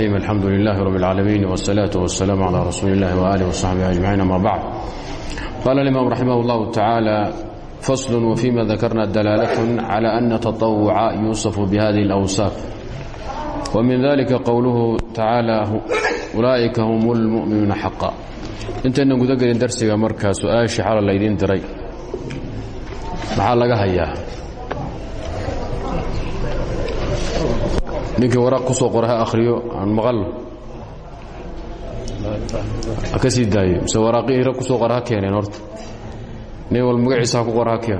الحمد لله رب العالمين والصلاة والسلام على رسول الله وآله وصحبه أجمعين أما بعد قال الإمام رحمه الله تعالى فصل وفيما ذكرنا دلالة على أن تطوع يوصف بهذه الأوصاف ومن ذلك قوله تعالى أولئك هم المؤمنون حقا intaynan guda gelin darsiga markaa su-aashii xala laydiin diray maxaa laga hayaa ninkii waraaq ku soo qora akhriyo aan maqalno ka sii daayo. Mise waraaqihii ku soo qora ha horta. Nin wal magaciisa ku qora ha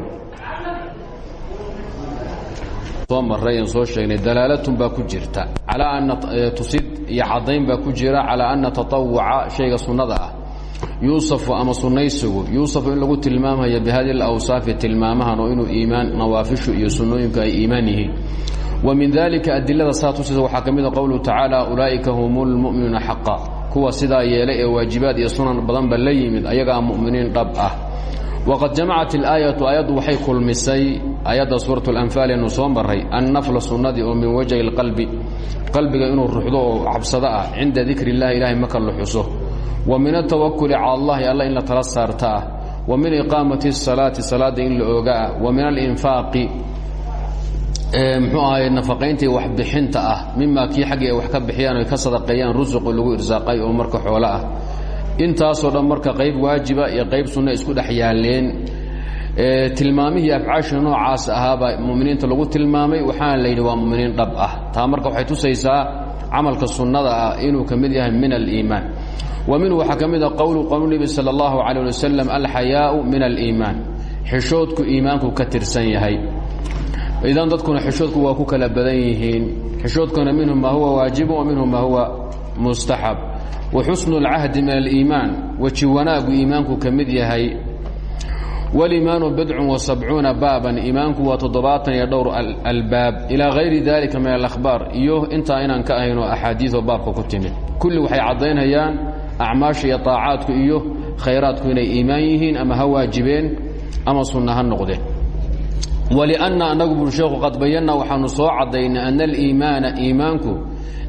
soo marray aan soo sheegnay dalaalatun baa ku jirta. Calaa anna tusid iyo caddayn baa ku jira calaa anna taطawuca shayga sunnada ah. Yuusafu ama sunnaysigu yuusafu in lagu tilmaamaya bihadi alawsaafi tilmaamahan oo inuu iimaan nawaafishu min dalika adilada saa tusaysa waxaa ka mid a qowluhu tacaala ulaa'ika hum lmu'minuuna xaqa. Kuwa sidaa yeelay ee waajibaad iyo sunan badanba la yimid ayagaa mu'miniin dhab ah. Waqad jamacat ilaayatu aayaddu waxay kulmisay aayadda suuratu alanfaal eenu soo maray annafla sunnadii oo min wajhi lqalbi qalbiga inuu ruxdo oo cabsado ah cinda dikri illahi ilahay marka la xuso wa min altawakuli cala allahi alla in la muxuu ahay nafaqayntii waxbixinta ah mimaa kii xaggii ay wax ka bixiyaan oy ka sadaqeeyaan rusuqu lagu irsaaqay oo marka xoolo ah. Intaasoo dhan marka qayb waajiba iyo qayb sunna isku dhex yaaleen tilmaamihii afcaasha noocaas ahaabaa muminiinta lagu tilmaamay waxaana la yidhi waa muminiin dhab ah. Taa marka waxay tusaysaa camalka sunnada ah inuu ka mid yahay min aliimaan. Wa minhu waxaa ka mid a qowlu qowlu nebi sala allahu calayh wasalam alxayaau min aliimaan. Xishoodku iimaanku ka tirsan yahay idan dadkuna xishoodku waa ku kala badan yihiin xishoodkuna minhum maa huwa waajibu wa minhum maa huwa mustaxab wa xusnu اlcahdi min aliimaan weji wanaagu iimaanku ka mid yahay waliimaanu bidcun wa sabcuuna baaban iimaanku waa toddobaatan iyo dhowr albaab ilaa hayri dalika min alakhbaar iyo intaa inaan ka ahayno axaadiioo baabka ku timid kulli waxay caddaynayaan acmaasha iyo طaacaadku iyo khayraadku inay iimaan yihiin ama ha waajibeen ama sunna ha noqdeen wlأnna anagu buri sheekhu qad bayanna waxaanu soo caddaynay ana aliimaana iimaanku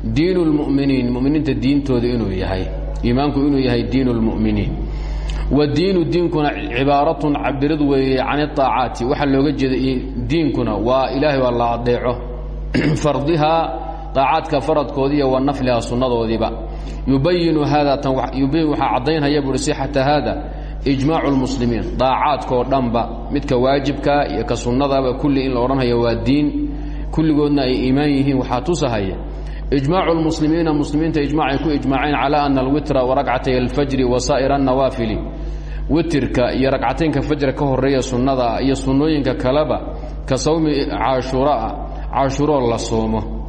diin اlmuminiin muminiinta diintooda inuu yahay iimaanku inuu yahay diin اlmuminiin wadiinu diinkuna cibaaratun cabirad weeye can الطaacaati waxaa looga jeeda diinkuna waa ilaahay waa la adeeco fardihaa طaacaadka faradkoodiiyo wa naflihaa sunnadoodiiba yubayinu hada yubayin waxaa caddaynhaya buuri sixata haada ijmaacu lmuslimiin daacaadkoo dhanba midka waajibka iyo ka sunnadaba kulli in la odhanhayo waa diin kulligoodna ay iimaan yihiin waxaa tusahaya. Ijmaacu lmuslimiina muslimiinta ijmaacay ku ijmaaceen calaa ana alwitra waragcatay alfajri wa saa'ira annawaafili. Witirka iyo ragcataynka fajra ka horreeya sunnada iyo sunnooyinka kaleba ka sawmi caashuraa caashuroo la soomo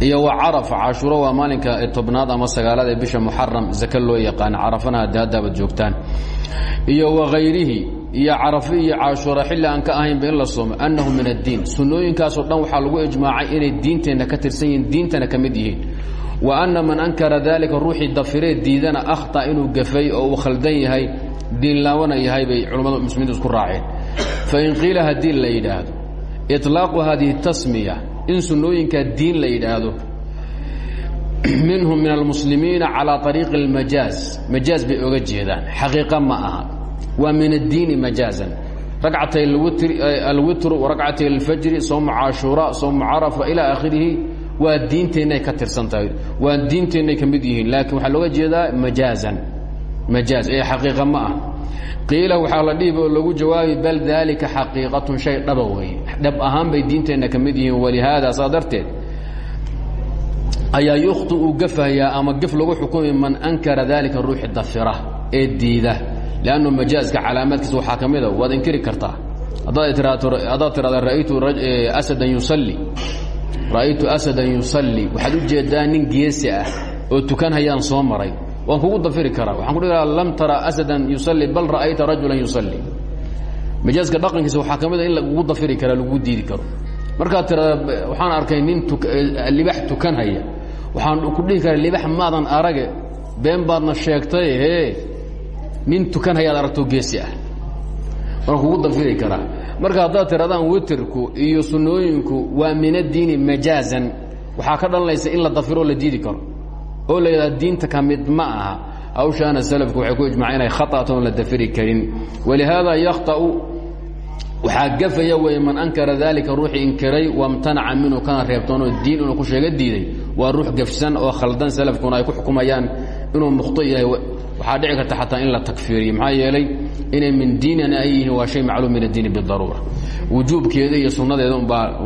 iyo wa carafa cashuuro waa maalinka tobnaad ama sagaalaad bisha muxaram zake loo yaqaana carafana haddaabad joogtaan. Iyo wakayrihi iyo carafi iyo cashuura xilli aan ka ahaynba in la soomo annahu min addiin. Sunnooyinkaasoo dhan waxaa lagu ijmaacay inay diinteenna ka tirsan yihiin diintana ka yihiin. Wa anna man ankara daalika ruuxii dafiree diidana akhta inuu gafay oo khaldan yahay diinlaabana yahay bay culammada muslimiintu isku raaceen. Fain qiila haddii la yidhaahdo iطlaaqu hadihi tasmiya in sunnooyinkaa diin la yidhaahdo. Minhum min almuslimiina calىa ariiqi اlmajaaz majaaz bay oga jeedaan. Ma aha. Waa min addiini majaazan ragcatay alwitru ragcatay alfajri soomu caashuura soomu carafa ilaa akhirihi waa diinteennay ka tirsan tahay waa diinteennay ka mid yihiin. Laakiin waxaa looga jeedaa majaazan. Majaaz ee xaqiiqa ma ah qiila waxaa la dhihi lagu jawaabi bal daalika xaqiiqatun shay dhaba weeye. Dhab ahaan bay diinteenna ka mid yihiin walihaada saa darteed ayaa yukhti uu gafayaa ama gef lagu xukumi man ankara daalika ruuxi dafira ee diida. Lannu majaazka calaamaadkiisa waxaa ka mida waad inkiri kartaa. Haddaad tirahda ra'aytu asadan yusalli. Ra'aytu asadan yusalli. Waxaad u jeedaa nin geesi ah oo tukanhayaan soo maray waan kugu dafiri karaa. Waxaan ku dhihi lam tara asadan yusalli bal ra'ayta rajulan yusalli. Majaaska dhaqankiisa waxaa ka mid a in lagugu dafiri karaa lagugu diidi karo. Markaad tirada waxaan arkay nin libax tukanhaya waxaan ku dhihi karaa libax maadan arage been baadna sheegtay hee nin tukanhayaad aragto geesi ah. Waan kugu dafiri karaa. Marka haddaad tiradaan witirku iyo sunnooyinku waa min addiini majaazan. Waxaa ka dhalanaysa in la dafiro la diidi karo oo la yidhahda diinta ka mid ma aha hawshaana salafku waxay ku ijmaceen inay khata'toon la dafiri karin. Walihaada yakhta'u waxaa gafaya wey man ankara dalika ruuxii inkiray wamtanaca minhu kana reebtoonoo diin inuu ku sheega diiday waa ruux gafsan oo khaldan salafkuna ay ku xukumayaan inuu mukhto yahay. Waxaa dhici karta xataa in la takfiiriyo maxaa yeelay inay min diinina ay yihiin waa shay macluum min addiini bidaruura wujuubkeeda iyo sunnadeeda umbaa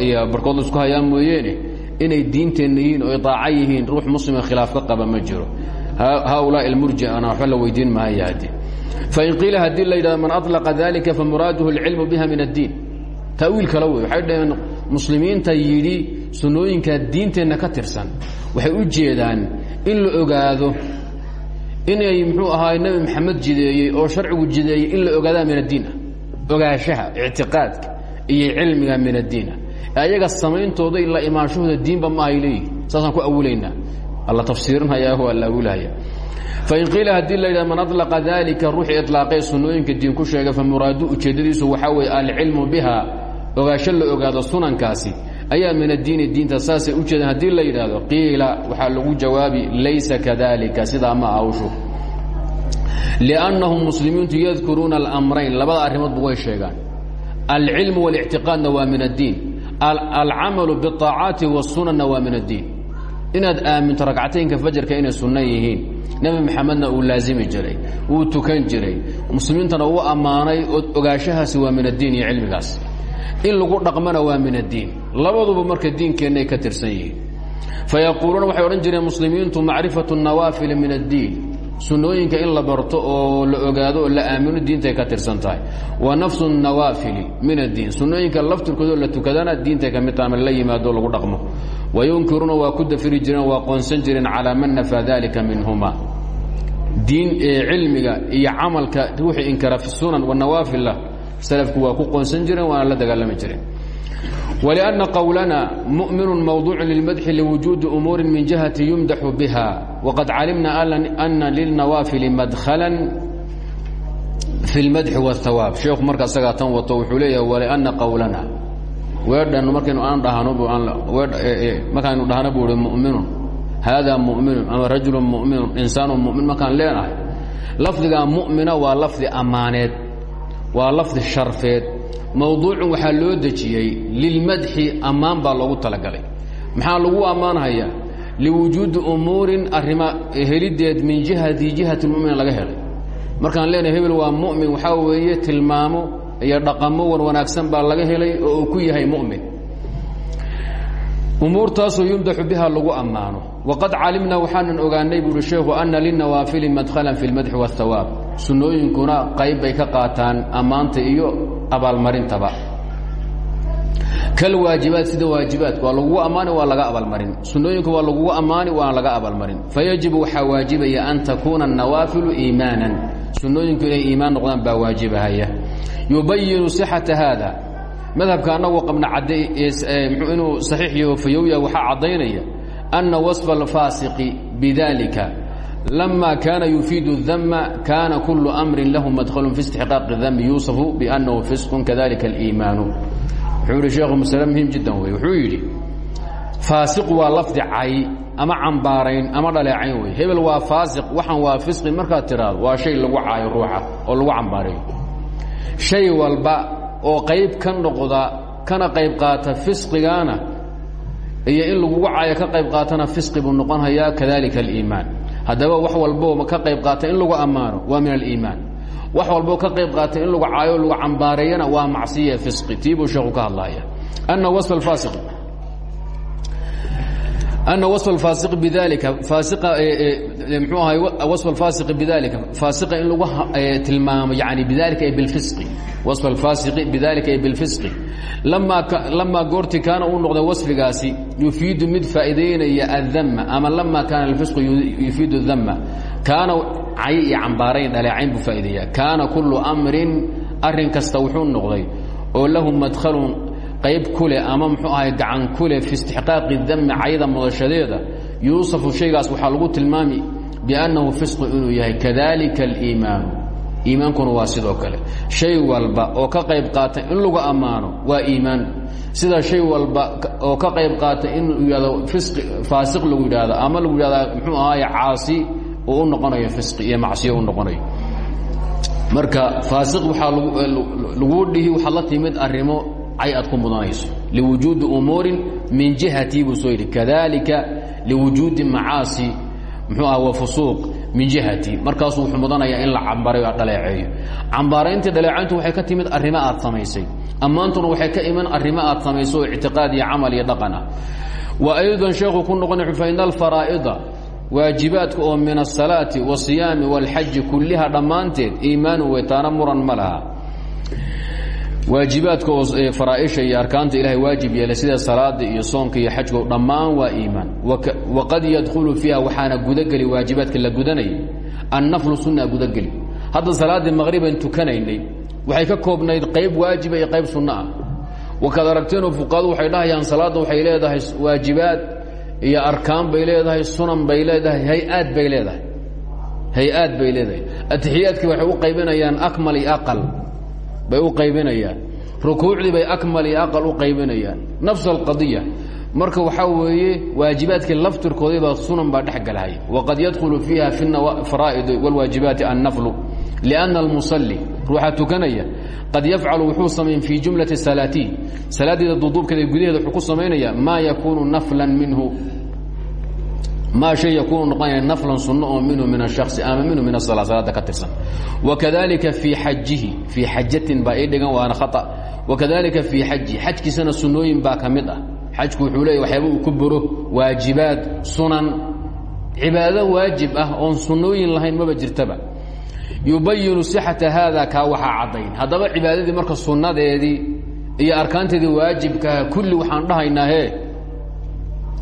iyo barkood la isku hayaan mooyeene inay diinteenna yihiin oo daaca yihiin ruux muslima khilaaf ka qaba ma jiro. Haaulaa ilmurjiana waxba la weydiin mahaya haddi fain qiila haddii la yidhahdo man aطlaqa dalika famuraaduhu اlcilmu biha min addiin. Ta'wiil kale wey waxay dhaheen muslimiinta yidhi sunnooyinkaa diinteenna ka tirsan. Waxay u jeedaan in la ogaado inay muxuu ahaay nebi maxamed jideeyey oo sharcigu jideeyey in la ogaadaa min addiin. Ah ogaanshaha ictiqaadka iyo cilmiga min addiin. ah ayaga samayntooda i la diinba maahay leeyihi saasaan ku awulaynaa alla tafsiirinhayaah waa la awulahaya fain qiila haddii la yidhah man adlaqa daalika ruuxii itlaaqay sunnooyinka diin ku sheegay fa muraadu ujeeddadiisu waxaa weeye alcilmu biha. Ogaasho la ogaado sunankaasi ayaa min addiini diinta saasay u jeedaan haddii la yidhaahdo qiila waxaa lagu jawaabi laysa kadalika sidaa ma awshu liannahum muslimiintu yadkuruuna almrayn labada arrimoodba way sheegaan. Alcilmu walictiqaadna waa min addiin alcamalu biاطaacaati wasunanna waa min addiin inaad aaminto ragcataynka fajarka inay sunno yihiin. Nebi maxamedna uu laazimi jiray wuu tukan jiray. Muslimiintana uu ammaanay ogaashahaasi waa min addiin iyo cilmigaas. In lagu dhaqmana waa min addiin labaduba marka diinkeennay ka tirsan yihiin. Fayaquuluuna waxay odhan jireen muslimiintu macrifatu nawaafili min addiin sunnooyinka in la barto oo la ogaado la aamino diintay ka tirsan tahay wa nafsu nawaafili min addiin. Sunnooyinka laftirkoodoo la tukadana diintay ka mid taha la yimaado lagu dhaqmo. Wayunkiruuna waa ku dafiri jireen waa qoonsan jireen calaa man nafaa dalika minhuma. Diin cilmiga iyo camalka ruuxii inkara fi sunan wanawaafilla salafku waa ku qoonsan jireen waana la dagaalami jireen ولأنa qwlna muؤmin mawضuع lلmadxi لwujuudi umuuri min جihaةi yumdaxu biha وqad calimna أna lilnawaafili madkla fi اlmadxi والhawaab sheekhu marka isagaa tan wato wuxuu leeyahay وlأna qwlana weedhan markaynu aan dhahno markaaynu dhahno bu i muؤminu hada muؤminu ama rajul muؤminu insaan muؤmin markaan leenahay lafdigaa muؤmina waa lafdi ammaaneed waa lafdi sharfeed mawduucun waxaa loo dejiyey lilmadxi ammaan baa loogu talagalay. Maxaa lagu ammaanhayaa liwujuudi umuurin arrima helideed min jihati jihati mumin laga helay. Markaan leenahay hebel waa mu'min waxaa weeye tilmaamo iyo dhaqamo wan wanaagsan baa laga helay oo ku yahay mu'min. Umuurtaasoo yumdaxu biha lagu ammaano. Waqad calimna waxaanan ogaanay buuhi sheekhu ana lilnawaafili madkhalan fi lmadxi waاthawaab sunnooyinkuna qayb bay ka qaataan ammaanta iyo abaalmarintaba. Kalwaajibaat sida waajibaadka waa lagugu ammaani waa laga abaalmarin. Sunnooyinku waa lagugu ammaani waana laga abaalmarin. Fayajibu waxaa waajibaya an takuuna annawaafilu iimaanan. Sunnooyinku inay iimaan noqdaan baa waajibahaya. Yubayinu sixata haada. Madhabka annagoo qabna cadde inuu saxiix iyo fayowya waxaa caddaynaya anna wasfa alfaasiqi bidalika lama kaana yufiidu اdama kaana kulu amrin lahu madhalun fi istixqaaqi dami yuusafu biannahu fisqun kadalika aliimaanu wuxuu yidhi sheekhu masale muhiim jiddan wey wuxuu yidhi faasiq waa lafdi cay ama cambaarayn ama dhaleecayn wey hebel waa faasiq waxaan waa fisqi markaad tiraado waa shay lagu caayo ruuxa oo lagu cambaareeyo shay walba oo qayb ka noqda kana qayb qaata fisqigaana iyo in lagugu caayo ka qayb qaatana fisqi buu noqon hayaa kadalika aliimaan haddaba wax walboo ka qayb qaata in lagu ammaano waa min aliimaan. Wax walboo ka qayb qaata in lagu caayo lagu cambaareeyana waa macsiya fisqi tii buu sheekhu ka hadlaya ana wasf alfaasiq أن وصف الفاaسق بذلكa mxuu ahay وصف الفاaسق بذلكa فاaسقa in lagu tilmaamo يعني بذلكa ay بالفسق وصف الفاaسق بذلكa ay بالفسق لما goorti kaana uu noqday وصفigaasi يفيiد mid faa'idaynaya الذم ama لما كاana الفسق يفيiد الذم kaana cay iyo cambaarayn dhaleecayn buu faa'ideeya كاana كuل أمri arin kasta wuxuu noqday oo lahu مdخل qayb kule ama mxuu ahay gacan kule fi istixqaaqi dami cayda mudashadeeda yuusafu shaygaas waxaa lagu tilmaami biannahu fisqu inuu yahay kadalika aliimaanu. Iimaankuna waa sidoo kale. Shay walba oo ka qayb qaata in lagu ammaano waa iimaan. Sida shay walba oo ka qayb qaata in yidhahdo fisqi faasiq lagu yidhaahdo ama lagu yidhahda muxuu ahaaye caasi uu u noqonayo fisqi iyo macsiyo u noqonayo. Marka faasiq waxaa laguu dhihi waxaad la timid arrimo cay aad ku mudanayso. Liwujuudi umuurin min jihatii buu soo yidhi. Kadalika liwujuudi macaasi muxuu aha wa fusuuq min jihati. Markaasuu wuxuu mudanayaa in la cambaray o dhaleeceeyo. Cambaarayntii dhaleecayntu waxay ka timid arrimo aad samaysay. Ammaantuna waxay ka iman arrimo aad samayso oo ictiqaad iyo camal iyo dhaqan ah. Wa aydan sheekhu ku noqona faina alfaraa'ida waajibaadka oo min asalaati wasiyaami wاlxaji kulliha dhammaanteed iimaanu weytaana muran ma laha waajibaadka oo faraaisha iyo arkaanta ilahay waajib yeelay sida salaada iyo soonka iyo xajka dhammaan waa iimaan. Waqad yadkhulu fiiha waxaana gudageli waajibaadka la gudanayay. Annaflu sunna gudageli. Hadda salaaddii maqriban tukanaynay waxay ka koobnayd qayb waajiba iyo qayb sunno ah. Wakaad aragteenoo fuqahadu waxay dhahayaan salaadda waxay leedahay waajibaad iyo arkaan bay leedahay sunan bay leedahay hay'aad bay leedahay. Hay'aad bay leedahay. Atixiyaadkii waxay u qaybinayaan akmal iyo aqal bay u qaybinayaan. Rukuucdii bay akmal iyo aqal u qaybinayaan. Nafs alqadiya. Marka waxaa weeye waajibaadkii laftirkoodiibaa sunan baa dhex galhay waqad yadkhulu fiiha fi faraa'idi wاlwaajibaati annaflu liأnna almusalli ruuxa tukanaya qad yafcalu wuxuu samayn fii jumlati salaatihi salaaddeeda duuduubkeeda gudaheeda wuxuu ku samaynaya maa yakuunu naflan minhu maa shay yakuunu noqonaya naflan sunno oo minhu min ashasi ama minhu min salaada ka tirsan. Wakadalika fii xajihi fii xajatin baa ii dhigan waana khaa wakadalika fii xajihi xajkiisana sunnooyin baa ka mid ah. Xajku wuxuu leeya waxyaaba uu ku buro waajibaad sunan cibaado waajib ah oon sunnooyin lahayn maba jirtaba. Yubayinu sixata haada kaa waxaa caddayn. Haddaba cibaadadii marka sunnadeedii iyo arkaanteedii waajibkaha kulli waxaan dhahaynaa he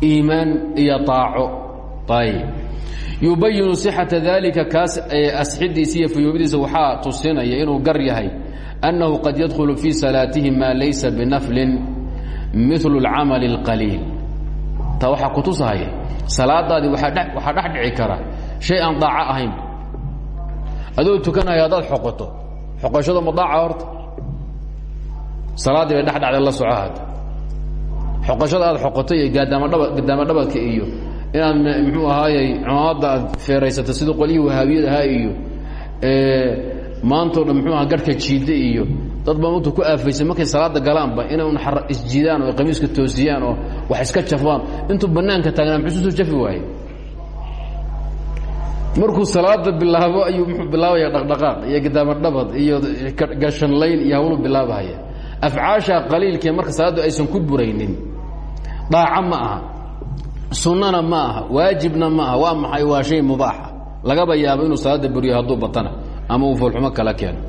iimaan iyo aaco yubayinu sixata dalika kaas asxidiisa iyo fayoobidiisa waxaa tusinaya inuu gar yahay annahu qad yadkhulu fii salaatihi maa laysa binaflin milu اlcamali اlqaliil taa waxaa kutusahaya salaadaadii waxaa dhex dhici kara shay aan daaco ahayn. Adoo tukanaya haddaad xoqoto xoqoshada ma daaca horta salaaddii bay dhex dhacday la soco hadda xoqoshada aad xoqotay iyo gaadaama dhabadka iyo inaad mxuu ahaayey cumamadda aad feeraysato sida qolyihii wahaabiyad ahaa iyo maantao dhan mxuu aha garhka jiidda iyo dad baa mugta ku aafaysay markay salaada galaanba inay un isjiidaan oo qamiiska toosiyaan oo wax iska jafaan. Intuu bannaanka taagnaa muxuu soo jafi waaye markuu salaada bilaabo ayuu muxuu bilaabaya dhaqdhaqaaq iyo gadaama dhabad iyo gashanlayn iyo hawlu bilaabahaya. Afcaasha qaliilkee marka salaaddu aysan ku buraynin daaco ma aha sunnana ma aha waajibna ma aha waa maxay waa shay mubaaxa. Lagaba yaabo inuu salaada buriyo hadduu batana ama uu foolxumo kala keeno.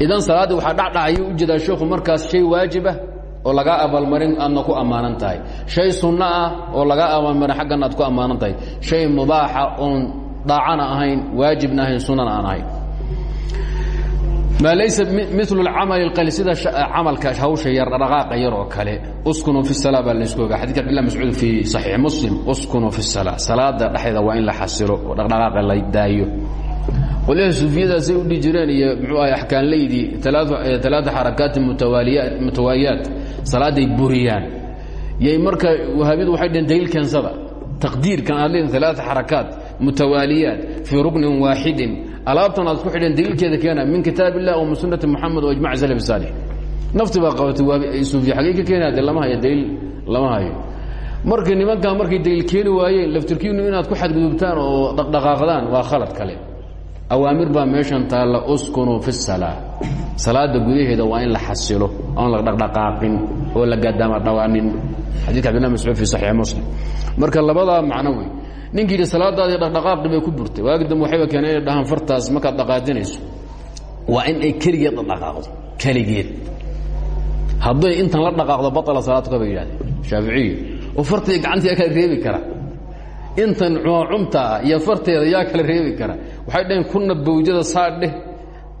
Idan salaaddii waxaa dhacdhacayuu u jeedaa sheekhu markaas shay waajibah oo lagaa abaalmarin aadna ku ammaanan tahay. Shay sunno ah oo lagaa abaalmarin xaggan aad ku ammaanan tahay. Shay mubaaxa oon daacana ahayn waajibna ahayn sunnana aan ahayn maa laysa mil camal اqali sida camalka hawsha yar dhaqaaqa yar oo kale uskunuu fi الsala baa laysku ogaa xadidka abdillah mascuud fii صaxiix muslim uskunuu fi الsala salaada dhexdeeda waa in la xasilo oo dhaqdhaqaaqa la daayo qolyaha suufiyadaasay u dhihi jireen iyo mxuu ahay axkaanleydii alaaa xarakaati mutawaayaat salaaday buriyaan yay marka wahaabiyadu waxay dheheen daliil keensada taqdiirkan aad leedin alaaa xarakaat mutawaaliyaat fii ruknin waaxidin alaabtan aad ku xidheen daliilkeeda keena min kitaab illah min sunati muxamed o ijmac salaf saalix. Nafti baa qabatay suufiya xagey ka keenaya de lama hayo daliil lama hayo. Marka nimankan markay daliil keeni waayeen laftirkiinu inaad ku xadgudubtaan oo dhaqdhaqaaqdaan waa khalad kale. Awaamir baa meeshan taalla uskunuu fi salaa salaada gudaheeda waa in la xasilo oon la dhaqdhaqaaqin oo la gaadaama dhawaanin. Xadidka abdillah mascuud fi saxiix muslim. Marka labadaa macno wey ninkii yidhi salaadaadii dhaqdhaqaaqi bay ku burtay. Waagi dambe waxayba keeneen inay dhahaan fartaas markaad dhaqaajinayso. Waa in ay keligeed la dhaqaaqdo keligeed hadday intan la dhaqaaqdo baطala salaadka bay yidhahdeen. Shaaficiyu oo fartaiyo gacantii yaa kala reebi kara. Intan cumaacumtaa iyo farteeda yaa kala reebi kara. Waxay dhaheen kuna bawjada saa dheh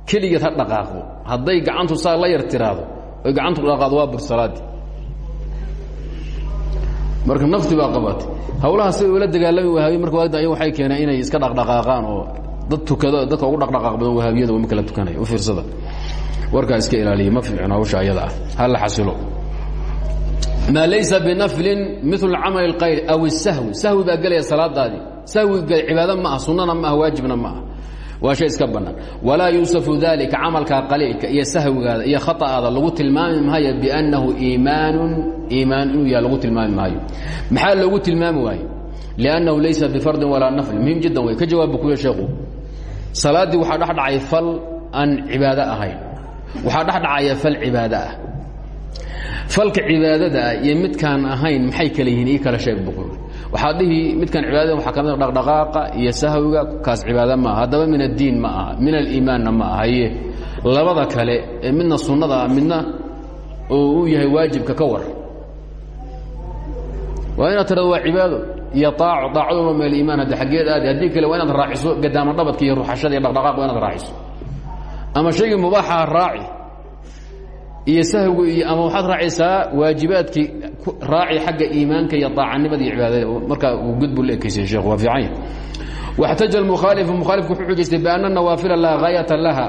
keligeed ha dhaqaaqdo. Hadday gacantu saa la yar tiraado oy gacantu dhaqaaqdo waa bur salaaddii marka nafti baa qabatay. Hawlaha sida ula dagaalami wahaabiya marka waagda aya waxay keeneen inay iska dhaqdhaqaaqaan oo dad tukado dadka ugu dhaqdhaqaaq badan wahaabiyada marka la tukanayo u fiirsada. Warkaa iska ilaaliya ma fiicin hawsha ayada ah. Ha la xasilo. Maa laysa binaflin milu camali اlqayl aw sahwi sahwi baa gelaya salaadaadii. Sahwiga cibaado ma ah sunnana ma ah waajibna ma ah waa shay iska bannaan walaa yuusafu dalika camalkaa qaliilka iyo sahwigaada iyo khaطa'aada lagu tilmaami maayo biannahu iimaanun iimaan inuu yaha lagu tilmaami maayo. Maxaa loogu tilmaami waaye liannahu laysa bifardin walaa naflin muhiim jiddan wey ka jawaab bu kuya sheekhu salaaddii waxaa dhex dhacay fal aan cibaado ahayn. Waxaa dhex dhacaya fal cibaado ah. Falka cibaadada ah iyo midkaan ahayn maxay kale yihiin? Ii kala sheeg buqul waxaad dhihi midkaan cibaadada waxaa ka mid dhaqdhaqaaqa iyo sahwiga kaas cibaado ma aha. Haddaba min addiin ma aha min aliimaanna ma ahaye labada kale ee midna sunnada ah midna oo uu yahay waajibka ka war. Waa inaad tirado waa cibaado iyo aaco aacaduna min aliimaan haddi aggeed aadi haddii kale waa inaad raaciso gadaamo dhabadka iyo ruxashada iyo dhaqdhaqaaq waa inaad raaciso. Ama shaygii mubaaxaa raaci iyo sahwigu iyo ama waxaad raacaysaa waajibaadkii raaci xagga iimaanka iyo aacanimada iyo cibaadada markaa uu gudbu la ekaysay sheekh waa fiican واxtaja الmukhaalifu mukhaalifku wuxuu xujaystay biأna nawaafila laa haayata laha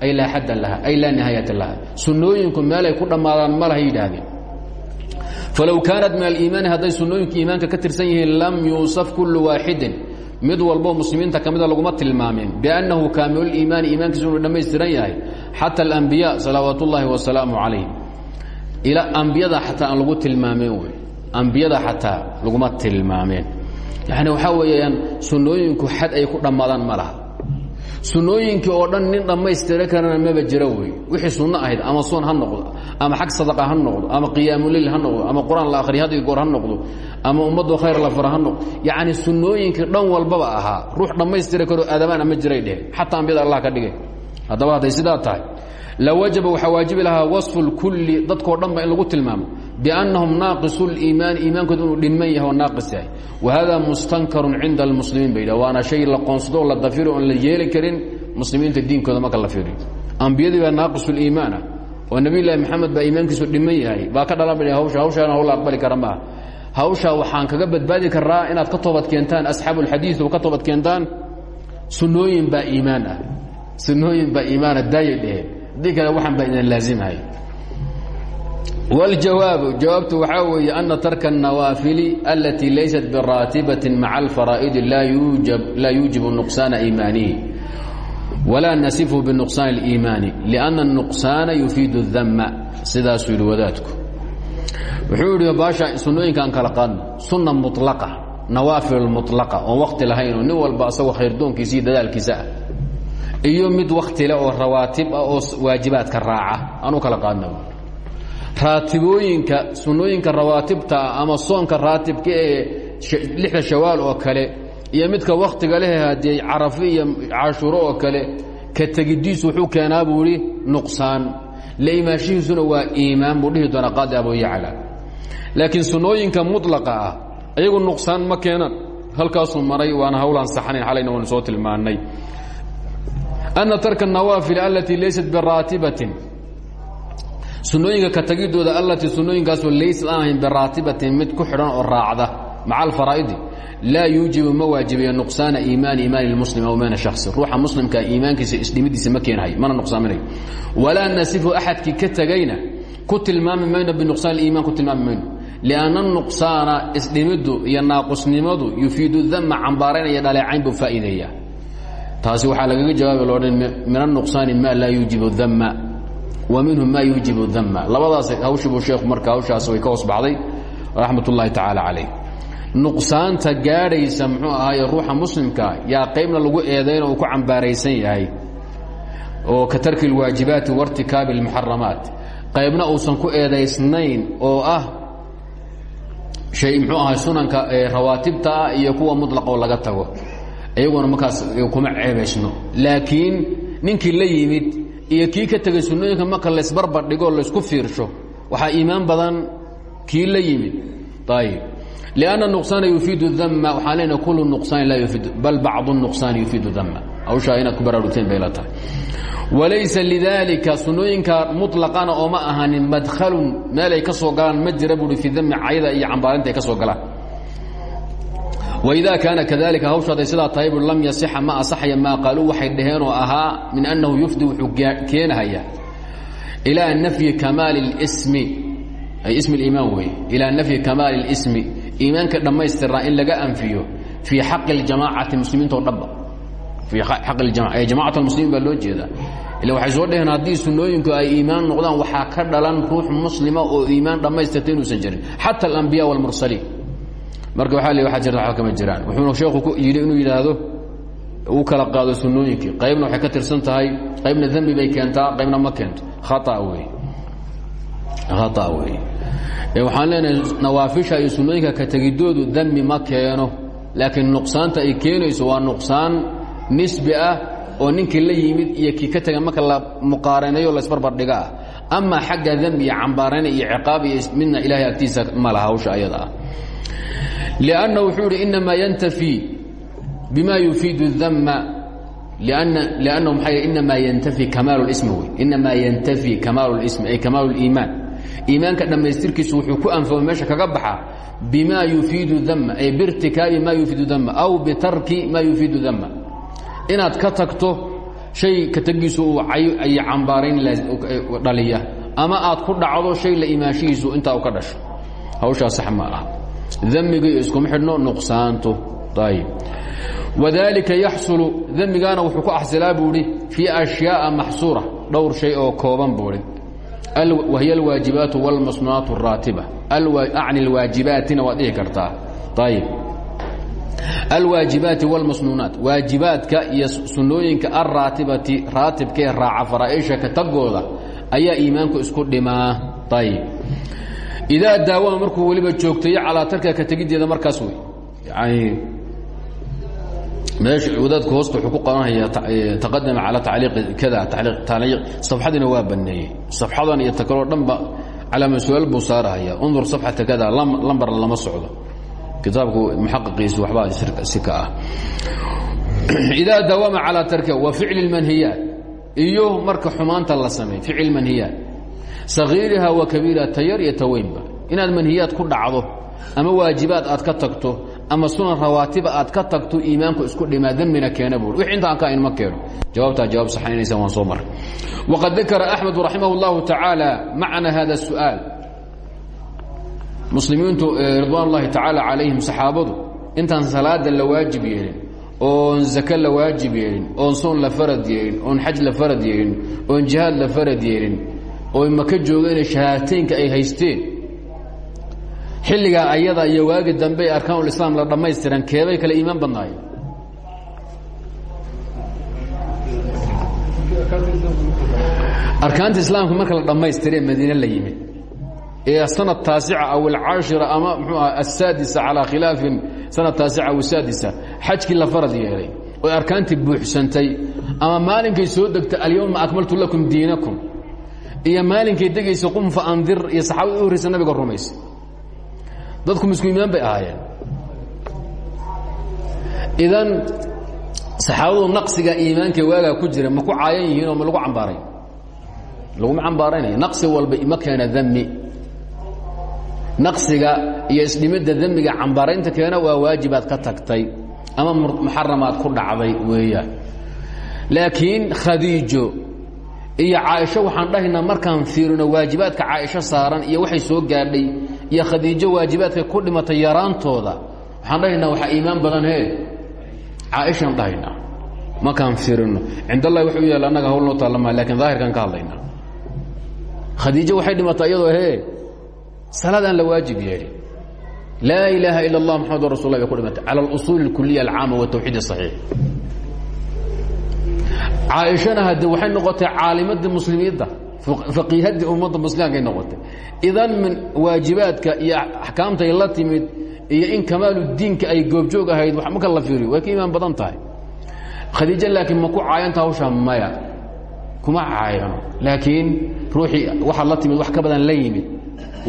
ay laa xadda laha ay laa nihaayata laha sunnooyinku meelay ku dhammaadaan ma laha yidhaahdeen falow kaanat min aliimaani hadday sunnooyinka iimaanka ka tirsan yihiin lam yuusaf kullu waaxidin mid walbo muslimiinta ka mida laguma tilmaamin biannahu kaamiluliimaani iimaankiisu inuu dhammaystiran yahay xata alambiya salawaat ullaahi wasalaamu calayhim ila ambiyada xataa aan lagu tilmaameen ambiyada xataa laguma tilmaameen yani waxaa weeyaan sunnooyinku xad ay ku dhammaadaan ma laha. Oo dhan nin dhammaystira karana maba jiro wey. Wixii sunno ahayd ama soon ha noqdo ama xag sadaqa ha noqdo ama qiyaamuleyl ha noqdo ama qur'aan la akhriya hadiyo goor ha noqdo ama ummaddu khayr la fara noqdo. Yacni sunnooyinkii dhan walbaba ahaa ruux dhammaystira karoo aadamaan ama jiray dheh xataa ambiyada allah ka dhigay. Haddaba hadday sidaa tahay la wajaba waxaa waajibi lahaa wasfu lkulli dadkoo dhanba in lagu tilmaamo biannahum naaqisu liimaani iimaankooda inuu dhinman yahay oo naaqis yahay. Wa hada mustankarun cinda almuslimiin bay yidhah waana shay la qoonsado oo la dafiro oon la yeeli karin muslimiinta diinkooda marka la fiiriyo. Ambiyadii baa naaqisu liimaana oo nebiy llaahi maxamed baa iimaankiisu dhiman yahay. Baa ka dhalan ba hawsha hawshaana hawl aqbali kara maaha. Waxaan kaga badbaadi karaa inaad ka toobad keentaan asxaabu alxadiid oo ka toobad keentaan sunnooyin baa iimaan ah. Sunnooyin baa iimaana dheheen haddii kale waxaan baa idin laazimahay wاljawaabu jawaabtu waxaa weeye ana tarka الnawaafili alatii laysat biraatibaةi maca alfaraa'idi laa yuujibu nuqsaana iimaanihi walaa nasifu binuqsaan اliimaani liأnna الnuqsaana yufiidu الdama sidaasuu yidhi wadaadku wuxuu yidhi baasha sunnooyinkaan kala qaadno sunna muطlaqa nawaafil muطlaqa oon wakti lahayn oo nin walba asagoo khayrdoonkiisa iyo dadaalkiisa ah iyo mid waktile oo rawaatib ah oo waajibaadka raaca aan u kala qaadna raatibooyinka sunnooyinka rawaatibtaa ama soonka raatibka ee lixda shawaal oo kale iyo midka wakhtiga leh haddii carafi iyo oo kale ka tegidiisu wuxuu keenaa buu idhi nuqsaan. La imaanshihiisuna waa iimaan buu dhihi doonaa qaadi abu yacla. Laakiin sunnooyinka mulaqa ah iyagu nuqsaan ma keenan. Halkaasuu maray waana hawlaan saxanayn xalayna waanu soo tilmaannay ana tarka الnawaafil alatii laysat biraatibatin sunooyinka ka tagidooda allatii sunooyinkaasoo laysad aan ahayn mid ku xidhan oo raacda maca alfaraa'idi laa yuujibu ma waajibayo nuqsaana iimaani iimaani lmuslim aw imaani shakhsi ruuxa muslimka iimaankiisa isdhimidiisa ma keenahay mana nuqsaaminayo walaa nasifu axadkii ka tegayna ku tilmaami mayno binuqsaan iimaan ku tilmaami mayno lianna nuqsaana isdhimiddu iyo naaqusnimadu yufiidu dama cambaaraynaya dhaleecayn buu faa'iideeya taasi waxaa lagaga jawaabi loodhan min anuqsaani ma laa yuujibu dama wa minhu ma yuujibu dama labadaas hawshibuu sheekhu marka hawshaas way ka hoosbaxday raxmat ullaahi tacaala calayh. Nuqsaanta gaadhaysa muxuu ahaaye ruuxa muslimka yaa qaybna lagu eedayna uu ku cambaaraysan yahay oo ka tarki lwaajibaati wartikaabi lmuxaramaat qaybna uusan ku eedaysnayn oo ah shay muxuu ahay sunanka rawaatibta ah iyo kuwa mutlaqoo laga tago iyaguna markaas kuma ceebaysno laakiin ninkii la yimid iyo kii ka tegey sunnooyinka marka laysbarbar dhigoo laysku fiirsho waxaa iimaan badan kii la yimid. Ayib lianna nuqsaana yufiidu dama waxaan leenahay kullu nuqsaani laa yufiid bal bacdu nuqsaani yufiidu dama hawshaa inaad ku baraarugteen bay la tahay. Walaysa lidaalika sunnooyinka mutlaqana oo ma ahanin madhalun meel ay ka soo galaan ma jira buuhi fii dami cayada iyo cambaarinta ay ka soo galaan وإida kaana kadalika hawshu hadday sidaa tahay bu lam yasixa ma asaxaya maa qaaluu waxay dhaheenoo ahaa min أnnahu yufdi wuxuu keenahaya إilىa nafyi kamaali الsmi ay ismi اliimaan weeye ilaa nafyi kamaali اlismi iimaanka dhammaystiraa in laga anfiyo fii xaqi اljamaacati muslimiintao dhanba fii xaqi اljamaca jamacat اlmuslimiin baa loo jeedaa ila waxay soo dhaheen haddii sunnooyinku ay iimaan noqdaan waxaa ka dhalan ruux muslima oo iimaan dhammaystirta inuusan jirin xata alambiya wاlmursaliin marka waa l waa jirta wa kama jiraan. Wuxuuna sheekhu yidhi inuu yidhaahdo uu kala qaado sunnooyinkii qaybna waxay ka tirsan tahay qaybna dembi bay keentaa qaybna ma keento. Khaa wey khaa wey waxaan leenahay nawaafisha iyo sunnooyinka ka tegidoodu dembi ma keeno laakiin nuqsaanta ay keenayso waa nuqsaan nisbi ah oo ninkii la yimid iyo kii ka tega marka la muqaaranayo laisbarbardhiga ah. Amaa xagga dembi iyo cambaarana iyo ciqaab iyo midna ilaahay agtiisa ma laha hawsha ayada ah لأnنه wuxuu ihi inamaa ynتفي bma يuفiid الذm لأnه maa inamaa ynتفي kamaal اsm wy inamaa ynتفي kamaal اsm ay kamaal الإimaan iimaanka dhammaystirkiisu wuxuu ku anfoma meesha kaga baxa bima yufiidu dam ay birtikaabi ma yufiidu dam aw bitarki ma yufiidu dam inaad ka tagto shay ka tegiisu uu ay cambaarayn dhaliya ama aad ku dhacdo shay la imaanshihiisu intaa u ka dhasho hawshaa sax ma ah damiga iyo iskuma xidhno nuqsaantu ayb wadalika yaxsulu damigaana wuxuu ku axsilaa buu ihi fii ashyaaa maxsuura dhowr shay oo kooban buu ihi wahiy alwaajibaatu wاlmasnuunaat الraatiba acni اlwaajibaatina waad dhihi kartaa ayb alwaajibaati wاlmasnuunaat waajibaadka iyo sunnooyinka alraatibati raatibkaee raaca faraaisha ka tagooda ayaa iimaanku isku dhimaa ayb idaa daawama markuu weliba joogtayo calaa tarka ka tegideeda markaas wey yani meesha wadaadku hoosta wuxuu ku qabanaya taqadama calaa tacliiqi kada tacliiq safxadiina waa baneeyey safxadan iyo takaloo dhanba calaama su'aal buu saarahaya undur safxata kada lambar lama socdo kitaabku muxaqiqiisu waxbaa si ka ah idaa daawama calaa tarka wa ficli اlmanhiyaat iyo marka xumaanta la sameey ficl manhiyaat sagiiriha wa kabiiriha tayar iyo taweynba inaad manhiyaad ku dhacdo ama waajibaad aad ka tagto ama sunan rawaatiba aad ka tagto iimaanku isku dhimaa dembina keena buui wix intaan ka ayn ma keeno jawaabtaa jawaab saxaynaysa waan soo maray waqad dakara axmedu raximah اllahu tacaala macna hada الsu'aal muslimiintu ridwaan اllahi tacaala calayhim saxaabadu intaan salaada la waajib yeelin oon zake la waajib yeelin oon soon la farad yeelin oon xaj la farad yeelin oon jihaad la farad yeelin oo maka joogeen shahaataynka ay haysteen. Xilligaa ayada iyo waagi dambe arkaanul-islaam la dhammaystiran keebay kale iimaan badnaayeen. Arkaanta islaamka marka la dhammaystiree madiine la yimid. Ee sanad taasica aw alcaashira ama mxuu aha asaadisa calaa khilaafin taasica aw asaadisa xajkii la farad yeelay oy arkaantii buuxsantay ama maalinkay soo degtay alyawma akmaltu lakum diinakum iyo maalinkay degaysa qum fa andir iyo saxaabada u horraysa nabiga rumaysa dadku misku imaan bay ahaayeen. Idan saxaabadu naqsiga iimaanka waagaa ku jira ma ku caayan yihiin oo ma lagu cambaaray laguma cambaaraynaya naqsi walba ma keena dami naqsiga iyo isdhimidda damiga cambaaraynta keena waa waajibaad ka tagtay ama muxaramaad ku dhacday weeyaan laakiin khadiijo iyo caaisho waxaan dhahaynaa markaan fiirino waajibaadka caaisho saaran iyo waxay soo gaadhay iyo khadiijo waajibaadka ku dhimatay yaraantooda waxaan dhahaynaa waxaa iimaan badan he caaishaan dhahaynaa markaan fiirino. Cindallahi wuxuu yaalla annaga hawl noo taallama lakiin daahirkaan ka hadlaynaa khadiijo waxay dhimatay iyadoo he salaad aan la waajib yeelin laa ilaaha ila allah moxamedun rasul lah bay ku dhimatay. Cala alusuuli alkuliya alcaama watawxiid asaxiix caaishana hadde waxay noqotay caalimadii muslimiinta faqiihadii ummadda muslimkay noqotay. Idan min waajibaadka iyo axkaamtay la timid iyo in kamaalu diinka ay goobjoog ahayd marka la fiiriyo way ka imaan badan tahay. Khadiijo laakiin ma ku caayanta hawshaa maya. Kuma caayano laakiin ruuxii waxaad la timid wax ka badan la yimid.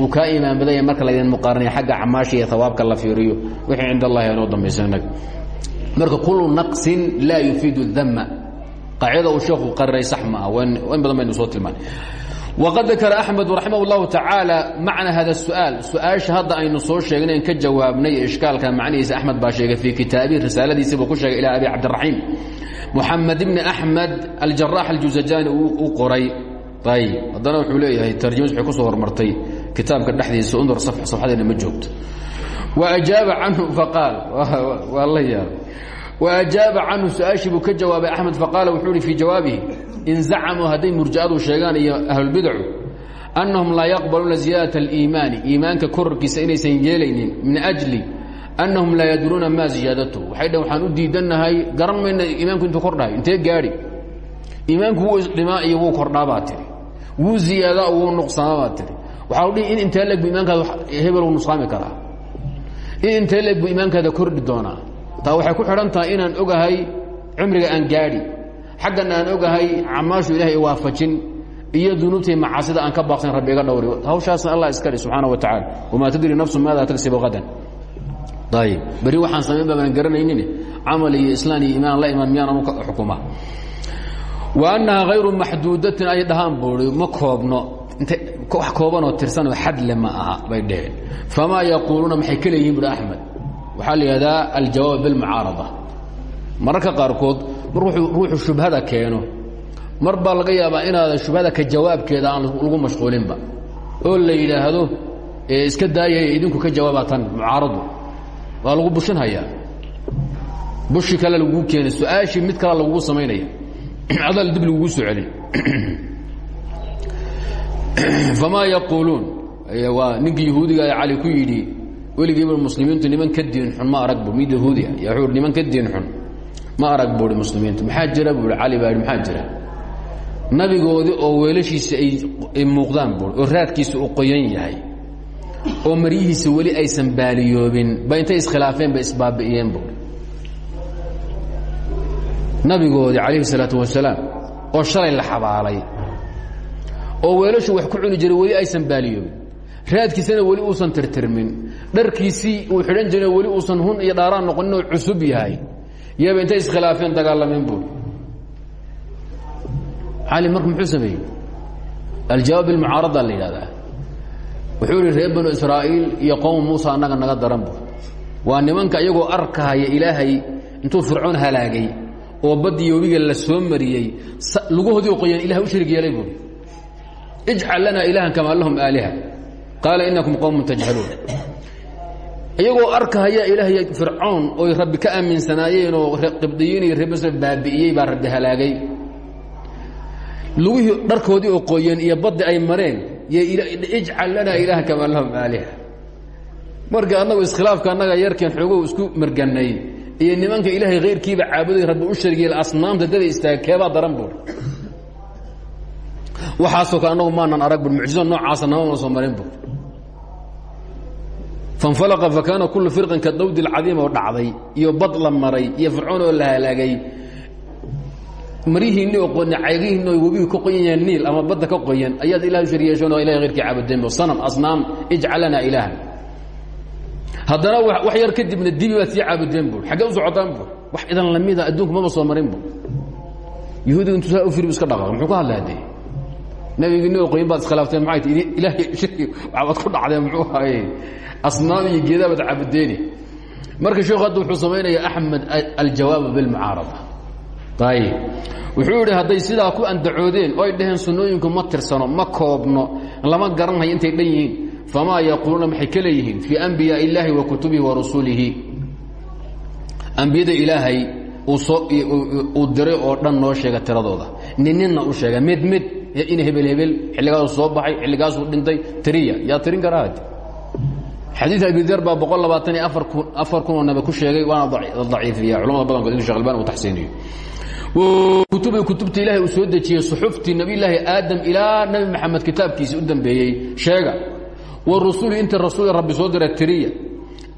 Uu kaa imaan badanya marka laydin muqaaranaya xagga camaasha iyo hawaabka la fiiriyo. Wixii cind allahi anoo dambaysa inag marka kullu naqsin laa yufiidu dama qaacidada uu sheekhu qariray sax ma ah badan baynu soo tilmaanay. Waqad dakara axmedu raximah اllahu tacaala macna hada su'aal. Su'aasha hadda aynu soo sheegnayn ka jawaabnay ishkaalka macnihiisa axmed baa sheegay fii kitaabihi risaaladiisi buu ku sheegay ilaa abi cabdiraxiim. Muxamed ibni axmed aljarax aljuzajani u qoray. Ayb haddana wuxuu leeyahay tarjamas waxay ku soo hormartay kitaabka dhexdiisa. Undur safxadeena ma joogto. Waajaaba canhu faqaal waa waajaaba canhu su'aashii buu ka jawaabay axmed faqaala wuxuu ihi fii jawaabihi in zacamuu hadday murjicadu sheegaan iyo ahlulbidacu annahum laa yaqbaluuna ziyaadaة اliimaani iimaanka korarkiisa inaysan yeelaynin min ajli annahum laa yadruuna maa ziyaadatu. Waxay dhn waxaan u diidannahay garan mayna iimaanku intuu kordhahay intee gaadhi? Iimaanku wuu isdhimaa iyo wuu kordhaa baa tiri. Wuu ziyaadaa wuu nuqsaama baa tiri. Waxaa dhihi in intee leeg bu iimaankaada hebel uu nusqaami karaa? In intee leeg buu iimaankaada kordhi doonaa taa waxay ku xidhan tahay inaan ogahay cimriga aan gaadhi. Xaggana aan ogahay camaashu ilahay waafajin iyo dunuubtii macaasida aan ka baaqsan rabbi iga dhowri. Hawshaasna allah iska dhi subxaana wa tacaala. Wamaa tadri nafsu maada tagsibu hadan ayib berri waxaan samayn baabaan garanaynin. Camal iyo islaan iyo imaan la imaan miyaan xukuma wa annaha hayru maxduudatin ay dhahaan buui ma koobno. Wax koobanoo tirsanoo xadle ma aha bay dheheen famaa yaquuluuna maxay ka leeyihiin buhi axmed waxaa la yidhahdaa aljawaab bilmucaarada. Mararka qaarkood mar ruuxu shubhada keeno. Mar baa laga yaabaa inaadan shubhada ka jawaabkeeda aan lagu mashquulinba. Oo la yidhaahdo iska daayay idinku ka jawaaba tan mucaaradu. Waa lagu bushinhayaa. Bushi kale laguu keenay su'aashii mid kale lagugu samaynaya adal dib lagugu soo celin. Famaa yaquuluun. Waa ninkii yahuudiga ee cali ku yidhi weligiiba muslimiintu niman ka diin xun ma arag bu mid yahuudia y niman ka diin xun ma arag buui muslimiintu. Maxaa jira? buui cali baa maxaa jira? Nabigoodii oo weelashiisa ay muuqdaan buui oo raadkiisa uu qoyan yahay oo maryihiisa weli aysan baaliyoobin ba intay iskhilaafeen bay isbaabi'iyeen buui nabigoodii calayhi salaatu wasalaam oo shalay la xabaalay oo weelashu wax ku cuni jiray weli aysan baaliyoobin raadkiisana weli uusan tirtirmin. Dharkiisii uu xidhan jira weli uusan hun iyo dhaaraan noqoninoo cusub yahay. Yaba intay iskhilaafeen dagaalameen buui cali marka muxuu sameeyey? Aljawaab bilmucaarada la yidhahdaa wuxuu reer banu israa'iil iyo qowm muusa annaga naga daran bu waa nimanka iyagoo arkahaya ilaahay intuu fircoon halaagay oo webiga la soo mariyey lugahoodii qoyan ilahay u sharig yeelay buui ijcal lanaa ilaahan lahum aaliha qaala inakum qowmun tajhaluun. Iyagoo arkahaya ilaahay fircoon oy rabbi ka aaminsanaayeen oo qibdiyiin iyo reer baabi'iyey baa rabbi halaagay. Lugihii dharkoodii oo qoyan iyo baddi ay mareen ijcal lanaa ilaahan kamaa lahum aaliha. Marka annagu iskhilaafka annaga yarkeen xoogow isku marganay iyo nimanka ilaahay hayrkiiba caabuday rabbi u shargiyey asnaamta dada istaaga keebaa daran buur waxaasoo annagu maanan arag bur mucjizo noocaasa namama soo marin buur fanfalaqa fakaana kullu firqin ka dawdi lcadiim oo dhacday iyo bad la maray iyo fircoon oo la halaagay maryihiinni oo qoyan caygihiinni oo webihii ka qoyan yahan niil ama badda ka qoyan ayaad ilahay u sharyeesheen oo ilahay hayrkii caabudeen bu sanam asnaam ijcal lanaa ilaahan haddana wax yar kadibna dibi baad sii caabudeen buur xaggee u socotaan buur wax idan lamida adduunku maba soo marin buur yahuudiga intuu saa u firi bu iska dhaqaaq muxuu ka hadlay haddee nabigiinni oo qoyan baad iskhilaafteen maxay ti ilaahay shirki waxbaad ku dhacdeen muxuu ahaye asnaam iyo geedaa baad caabudeeni marka sheekhu hadda wuxuu samaynaya axmed aljawaab bilmucaarada. Ayib wuxuu idhi hadday sidaa ku andacoodeen oo ay dhaheen sunnooyinku ma tirsano ma koobno lama garanhayo intay dhan yihiin. Famaa yaquuluuna maxay ka leeyihiin? Fii anbiyaa illaahi wa kutubihi wa rusulihi. Ambiyada ilaahay uu diray oo dhan noo sheega tiradooda. Ninninna u sheega mid mid in hebel hebel xilligaasu soo baxay xilligaasuu dhintay tiriya. Yaa tirin karaa xadiid abidar baa boqol labaatan iyo afar kun oo nabi ku sheegay waana daciifiya. Culamada badankood inu shekh albani uu taxsiiniyo. Kutubi kutubta ilahay uu soo dejiyey suxuftii nabiyllaahi aadam ilaa nebi maxamed kitaabkiisi u dambeeyey. Sheega wa rusuli inta rasuul rabbi soo dira tiriya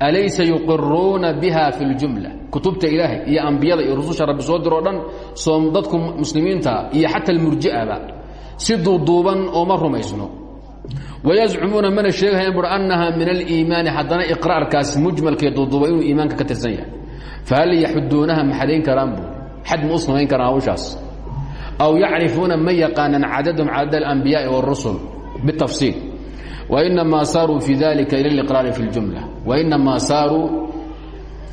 alaysa yuqiruuna biha fi اljumla kutubta ilaahay iyo ambiyada iyo rususha rabbi soo diroo dhan soom dadku muslimiinta iyo xata almurji'aba si duuduuban ooma rumaysno wayazcumuuna mana sheegahayan bur annaha min aliimaani haddana iqraarkaasi mujmalkee duuduuba inuu iimaanka ka tirsan yahay fahal yaxuduunaha ma xadayn karaan bu xad ma u samayn karaan hawshaas aw yacrifuuna ma yaqaanaan cadadum cadad alambiyaai wاrusul bitafsiil wainamaa saaruu fi dalika ila liqraari fi اljumla wainamaa saaruu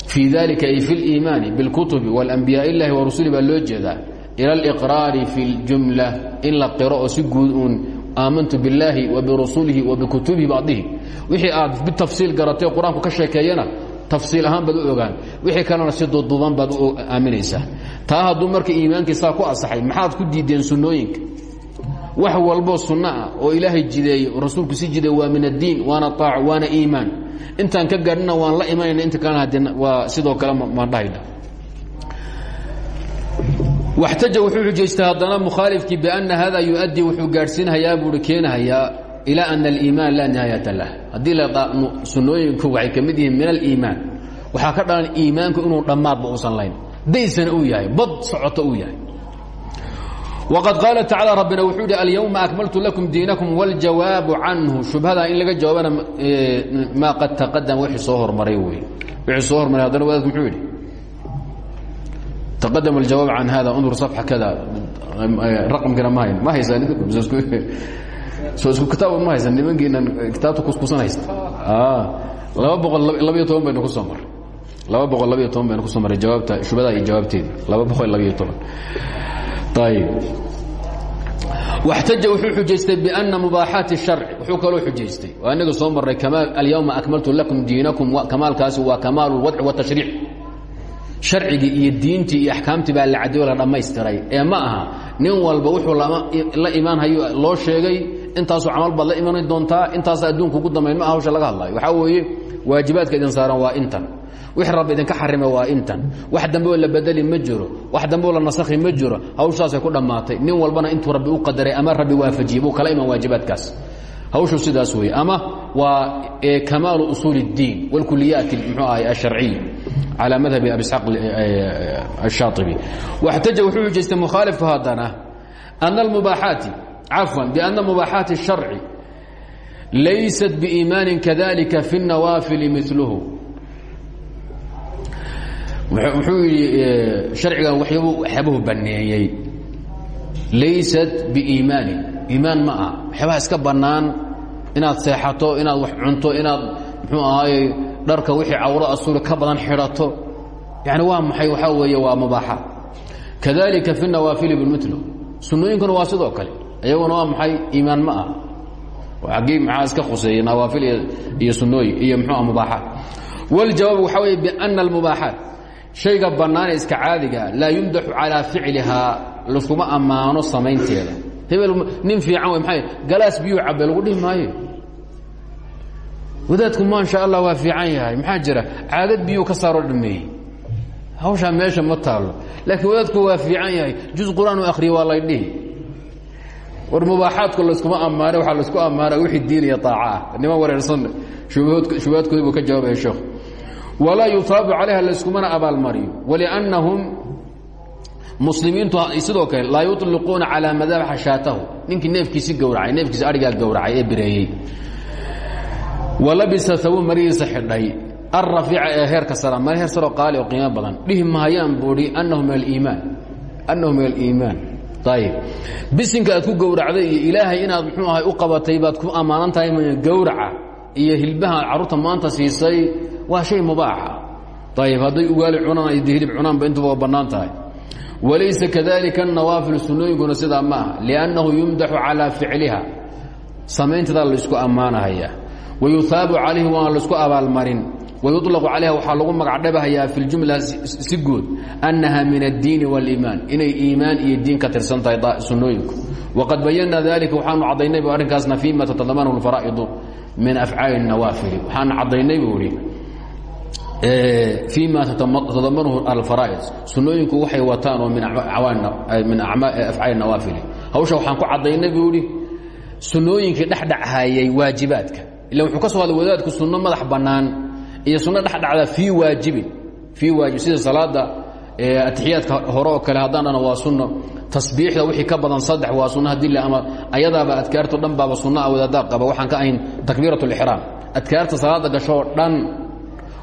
fii dalika ay fi اliimaani biاlkutubi waاlambiyaai illahi warusuli baa loo jeedaa ila aliqraari fi اljumla in la qiro oo si guud uun aamantu billaahi wa birasuulihi wa bikutubihi wixii aad bitafsiil garatay qur'aanku ka sheekeeyana tafsiil ahaan baad u ogaan wixii kalena si duuduuban baad u aaminaysaa taa hadduu marka iimaankiisaa ku asaxay maxaad ku diideen sunnooyinka wax walboo sunno oo ilaahay jideeye rasuulku si jideey waa min addiin waana aaco waana iimaan intaan ka gaadhina waan la imanayna inta kalena waa sidoo kale maan dhahayna waxtaja wuxuu xujaystay haddana mukhaalifkii bianna hada yuؤaddi wuxuu gaadhsiinhayaa buui keenahayaa ilaa ana aliimaan laa nihaayata lah haddii sunnooyinku waxay ka mid yihiin min aliimaan waxaa ka dhalan iimaanku inuu dhammaadba uusan layn daysana uu yahay bad socoto uu yahay wqad qaala tacala rabbina wuxuu yidhi alyawma akmaltu lakum diinakum wاljawaabu canhu shubhada in laga jawaabana maa qad taqadama wixii soo hormaray wey wixii soo hormaray haddana wadaadku muxuu yidhi taqadam aljawaab can hada undur safxa kada raqamkina ma hayn ma haysaan soo isku kitaaba ma haysan nimankiinan kitaabta kuskusan haysta laba boqol labiyo toban baynu ku soo maray laba boqol labiyo toban baynu kusoo maray jawaabta shubhada iyo jawaabteedi laba boqol labiyo toban waxtaja wuxuu xujaystay biana mubaaxaati الsharci wuxuu kaloo xujaystay waa inaga soo maray alyawma akmaltu lakum diinakum kamaalkaasi waa kamaal اlwadci wالtashriic sharcigii iyo diintii iyo axkaamtii baa la caddeyo la dhammaystiray. Ee ma aha nin walba wuxuu la imaanhayo loo sheegay intaasoo camal baad la imani doontaa intaasa adduunka ugu dambayn ma aha hawsha laga hadlayo. Waxaa weeye waajibaadka idin saaran waa intan. Wix rabbi idinka xarima waa intan. Wax dambe oo la bedeli ma jiro. Wax dambe oo la nasakhi ma jiro. Hawshaasay ku dhammaatay. Nin walbana intuu rabbi u qadaray ama rabbi waafajiyey buu kala iman waajibaadkaas. Hawshu sidaas weeye. Ama waa kamaalu usuul اddiin wاlkuliyaat mxuu ahay asharciya calى madhabi abi isxaaq الshaaطibi waxtaja wuxuu xujaystay mukhaalifku haddana ana اlmubaaxaati cafwan biana mubaaxaati الsharci laysat biiimaanin kadalika fi الnawaafili milhu wuxuu yidhi sharcigan waxyaabuhu banneeyey laysat biiimaanin iimaan ma aha waxyaabaha iska bannaan inaad seexato inaad wax cunto inaad muxuu ahaaye dharka wixii cawro asuuli ka badan xidhato. Yani waa maxay? Waxaa weeye waa mubaaxaat kadalika fi nawaafili bilmitlo sunnooyinkuna waa sidoo kale. Iyaguna waa maxay? Iimaan ma aha. Aggii maxaa iska khuseeya nawaafil iyo sunnooyin iyo muxuu ah mubaaxaat wاljawaab waxaa weeye biana almubaaxaat shayga bannaan ee iska caadiga laa yumdaxu calaa ficlihaa. Laskuma ammaano samaynteeda. Hebel nin fiican wey maay galaas biyuu cabbe lagu dhihi maayo wadaadku maasha allah waa fiican yahay. Maxaa jira? Caagad biyuu ka saaroo dhameeyey. Hawshaa meesha ma taalo laakiin wadaadku waa fiican yahay. Juz qur'aan u akhriye waa lay dhihi. War mubaaxaadku layskuma ammaane waxaa laysku ammaana wixii diin iyo aaca ah. Niman wareersan shubahaadkoodi buu ka jawaabaya sheekhu walaa yutaabu calayha layskumana abaalmariyo. Waliannahum muslimiintu sidoo kale laa yuطliquuna calaa madaabaxa shaatahu. Ninkii neefkiisi gowracay neefkiisi arigaa gowracay ee bireeyey walabisa hawu marihiisa xidhay. Alrafiica ee heerka sara mare heer saroo qaali oo badan. Dhihi mahayaan buuhi annahu min aliimaan. Annahu min aliimaan. Bisinka ku gowracday ilaahay inaad muxuu ahay u qabatay baad ku ammaanan tahay gowraca iyo hilbaha carruurta maanta siisay waa shay mubaaxa ayib hadday ugaali cunaan ay hilib cunaanba intuba waa bannaan tahay. Walaysa kadalika nawaafil sunnooyinkuna sidaa ma aha liannahu yumdaxu calaa ficliha. Samaynteedaa laysku ammaanahaya wayuhaabu calayhi waana laysku abaalmarin wayuطlaqu calayha waxaa lagu magacdhabahayaa fi ljumla si guud annaha min addiini wاliimaan inay iimaan iyo diin ka tirsan tahay sunnooyinku waqad bayanna dalika waxaanu caddaynay bu arrinkaasna fima tatadamanahu اlfaraa'idu min afcaali الnawaafili waxaanu caddaynay buu ihi فيma tadamنhu alفaraaئd sunooyinku waxay wataan oo min afcaal النawaafil hawsha waxaan ku cadaynay buu ihi sunooyinkii dhexdhechayay waajibaadka ila wuxuu ka soo hadlay wadaadku sunno madax bannaan iyo sunno dhexdhacda fii waajibin fii waajib sida salaada atixiyaadka hore oo kale haddaan dhana waa sunno. Tasbiixda wixii ka badan saddex waa sunnaha dilla ama ayadaaba adkaarto dhan baaba sunnaha wadaaddaa qaba. Waxaan ka ahayn takbiirat alixraam adkaarta salaadda gashooo dhan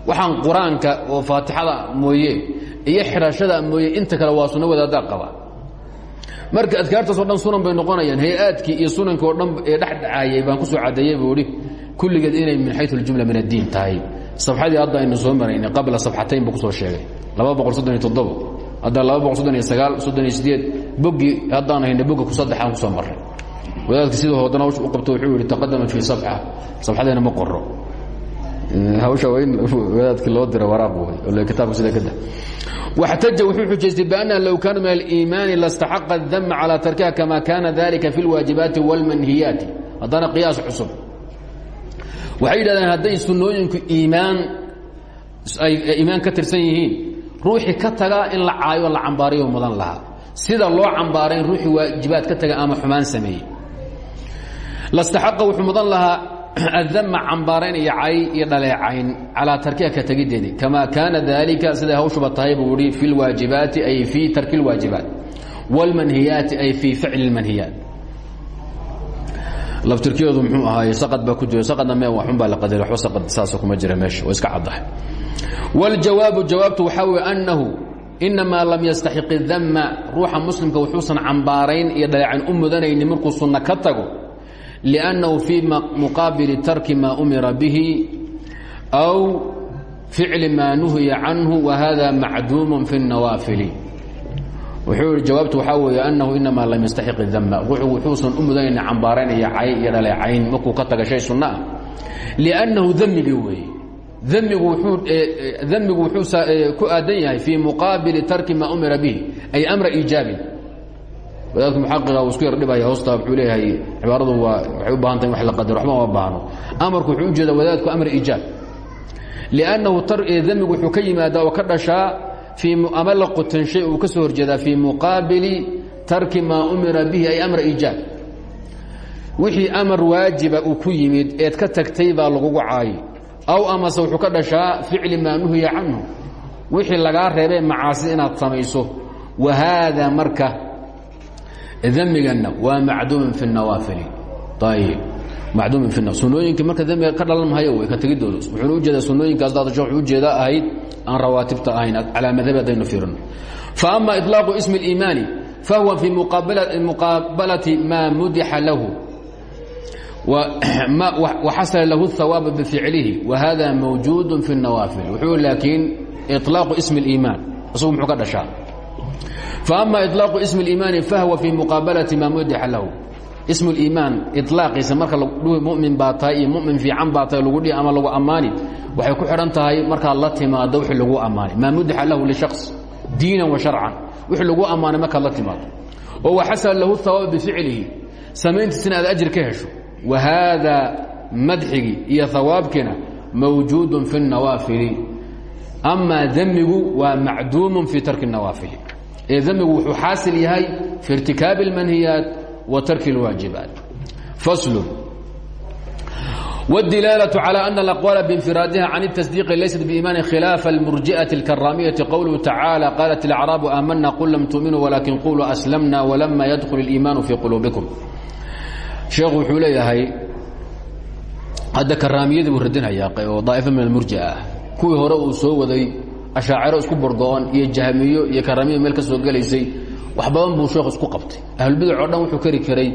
waxaan qur'aanka oo faatixada mooye iyo xidhashada mooye inta kale waa sunno wadaaddaa qaba marka adkaartaasoo dhan sunan bay noqonayaan. Hay'aadkii iyo sunankii oo dhan ee dhexdhacayay baan ku soo cadeeyey buu ihi inay min xayu اljumla min addiin tahay. Safxadii hadda aynu soo maraynay qabla safxatayn buu ku soo sheegay. Hadda boggii haddaan hayna bogga ku saddexaan ku soo marray. Wadaadka siduu hoodana u qabto wuxuu yidhi taqadama fii safxa. Safxadeena ma qoro hawsha waa in loo dira waraaq way oo kitaabka sida ka waxtaja wuxuu xujaystay biannaha low kaanu min aliimaani lastaxaqa adama calaa tarkiha kama kana dalika fi اlwaajibaati wاlmanhiyaati haddana qiyaas cusub. Waxay yidhahdeen hadday sunnooyinku iimaan ay ka tirsan yihiin ruuxii ka taga in la caayo la cambaarayo mudan lahaa. Sida loo cambaaray in waajibaad ka taga ama xumaan sameeyey. Lastaxaqa wuxuu mudan lahaa adama cambaarayn iyo cay iyo dhaleecayn calaa tarkiha ka tegideedii kama kaana dalika siday hawshuba tahay buu ihi fi اlwaajibaati ay fii tarki اlwaajibaat wاlmanhiyaati ay fii ficli اlmanhiyaat laftirkeedu mxuu ahaay saqad baa ku jiro saqadna me waxun baa la qadari waxba saqad saasa kuma jira meesha waa iska caddahay waاljawaabu jawaabtu waxaa weeye annahu inamaa lam yastaxiq dama ruuxa muslimka wuxuusan cambaarayn iyo dhaleecayn u mudanaynin markuu sunno ka tago liannahu fii muqaabili tarki maa umira bihi aw ficli maa nuhiya canhu wahada macduumun fi الnawaafili wuxuu yidhi jawaabtu waxaa weeye annahu inamaa lam yastaxiq dama ruuxu wuxuusan u mudanaynin cambaarayn iyo cay iyo dhaleecayn markuu ka taga shay sunno ah liannahu demigii weeye demigu wuxuu ku aadan yahay fii muqaabili tarki maa umira bihi ay amra iijaabin wadaadku muxaqiqa uu isku yar dhibaya hoosta wuxuu leeyahay cibaaradu waa waxay u wax la qadaro waxba ma baahno. Amarku wuxuu jeeda wadaadku amr iijaab liannahu demigu wuxuu ka yimaadaa oo ka dhashaa fii ama la qotanshay uu ka soo horjeedaa fii muqaabili tarki maa umira bihi ay amra iijaab wixii amar waajiba uu ku yimid eed ka tagtay baa lagugu caayi. Aw amase wuxuu ka dhashaa ficli maa nuhiya canhu. Wixii lagaa reebee macaasi inaad samayso. Wa haada marka demiganna waa macduumin fi اnawaafili ayib macduumin fi sunooyinkii marka demiga ka dhalan mahayo wey ka tegidooda wuxuuna ujeedaa sunooyinkaas daadasho wuxuu ujeedaa ahayd aan rawaatibta ahayn calaa madhabi haddaynu fiirino faama iطlaaqu ismi اliimaani fahuwa fii muqaabalati maa mudixa lahu وxasل lahu الثawاab bficlihi وhada mawjuud fi النawaafil wuxuu laakiin iطlaaqu ism الإimaan isagu muxuu ka dhashaa faأma iطlaaqu ism الإimaani fahwa fii muqaabalati ma mudixa lahu ism الإimaan iطlaaqiisa marka mumin baa tahay iyo mumin fiican baa tahay lagu dhihi ama lagu ammaani waxay ku xidhan tahay markaad la timaado wixii lagu ammaanay maa mudixa lahu lishaks diinan wa sharcan wixii lagu ammaanay markaad la timaado oo waxasala lahu الثawاab bficlihi samayntiisina aad ajir ka hesho وhada madxigii iyo hawaabkiina mawjuud fi الnawaafili ama demigu waa macduum fi tarki الnawaafili ee demigu wuxuu xaasil yahay fi اrtikaabi الmanhiyaat wa tarki الwaajibaat fasl والdilaalة عlى أن الأقوال بانفiraadiha can التصديq laysat بإimaani khilaafa الmurjiئaة الكaraamiyaةi qowluhu tacaalى qaalat الأcrاab aamana qul lam tuؤminuu walakin quluu أslamna wlama ydkل الإimaan fي quluubiكم sheekhu wuxuu leeyahay hadda karaamiyadii buu radinhayaa oo daa'ifa min almurji'a ah kuwii hore uu soo waday ashaaciro isku borgo-on iyo jahmiyo iyo karaamiya meel ka soo gelaysay wax badan buu sheekhu isku qabtay. Ahlulbidac oo dhan wuxuu kari karay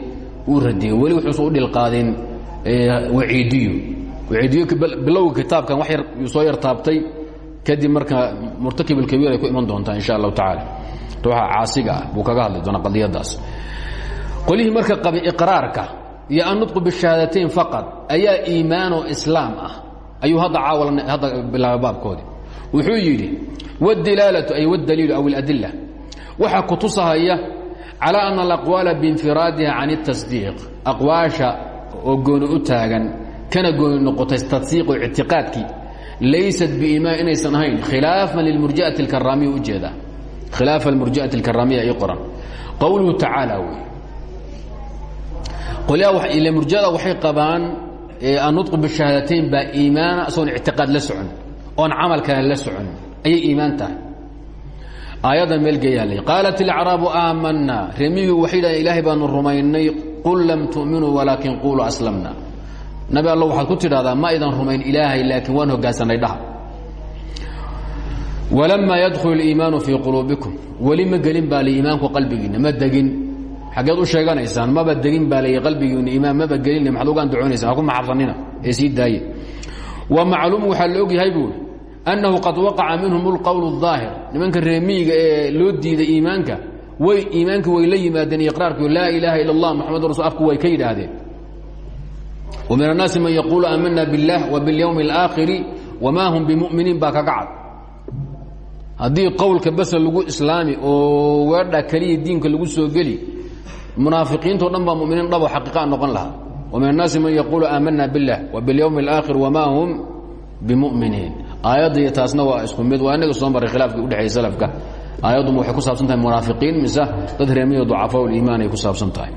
wuu radiyey. Weli wuxuusan u dhilqaadin waciidiyo waciidiyo bilowga kitaabkan wax yar soo yar taabtay kadib marka murtakib alkabiir ay ku iman doontaa insha allahu tacaala. Ruuxa caasiga ah buu kaga hadli doonaa qadiyadaas. Qolihii marka qabay iqraarka iyo annutqu bishahaadateyn faqad ayaa iimaanoo islaam ah. Ayuu hadda caawa hadda bilaabay baabkoodii wuxuu yidhi wاdilaalatu ay wاdaliilu aw اladila waxaa ku tusahaya calى ana alaqwaala biinfiraadiha can الtasdiiq aqwaasha oo gooni u taagan kana gooni noqotay tasdiiq oo ictiqaadkii laysat biimaan inaysan ahayn khilaafan lilmurji'ati اlkaraamiya ujeeda khilaafa almurji'ati اlkaraamiya ay qoran qowluhu tacaala wey qolyaha murjada waxay qabaan annutqu bishahaadateyn baa iimaana isagoon ictiqaad la socon oon camal kale la socon. Ayay iimaan tahay. Aayaddan meel geeyaalay qaalat ilacraabu aamanna. Remigii waxay dhahdeen ilaahay baanu rumaynay. Qul lam tu'minuu walaakin quluu aslamna. Nabi alla waxaad ku tidhahdaa ma aydan rumayn ilaahay laakiin waan hoggaansanay dhaha. Walamaa yadkhulu اliimaanu fii quluubikum. Weli ma gelin baa li iimaanku qalbigiinna ma degin. Xaggeed u sheeganaysaan maba degin baa lay qalbigiinu iimaan maba gelin maxad ugaan duconaysaan ha ku maxarsanina ee sii daaye. Wa macluum waxaa la ogyahay buuri annahu qad waqaca minhum اlqowl الظaahir nimanka reemiyiga ee loo diiday iimaanka way iimaanki way la yimaadeen iqraarku laa ilaaha ila اllah moxamad rasul afku way ka yidhaahdeen wa min annaasi man yaquulu aamana biاllah wa biاlyowmi اlaakhiri wma hum bimuminiin baa kaga cad haddii qowlka basa lagu islaami oo weedha keliya diinka lagu soo geli munaafiqiinto dhan baa muminiin dhabo xaqiiqaa noqon lahaa wa min annaasi man yaquulu aamana biاllah wa biاlyowmi اlaakhir wma hum bimuminiin aayadda iyo taasna waa isku mid waa inaga soo maray khilaafkii udhexeeyey salafka aayadduma waxay ku saabsan tahay munaafiqiin mise dad reemiyo ducafaa uliimaan ay ku saabsan tahay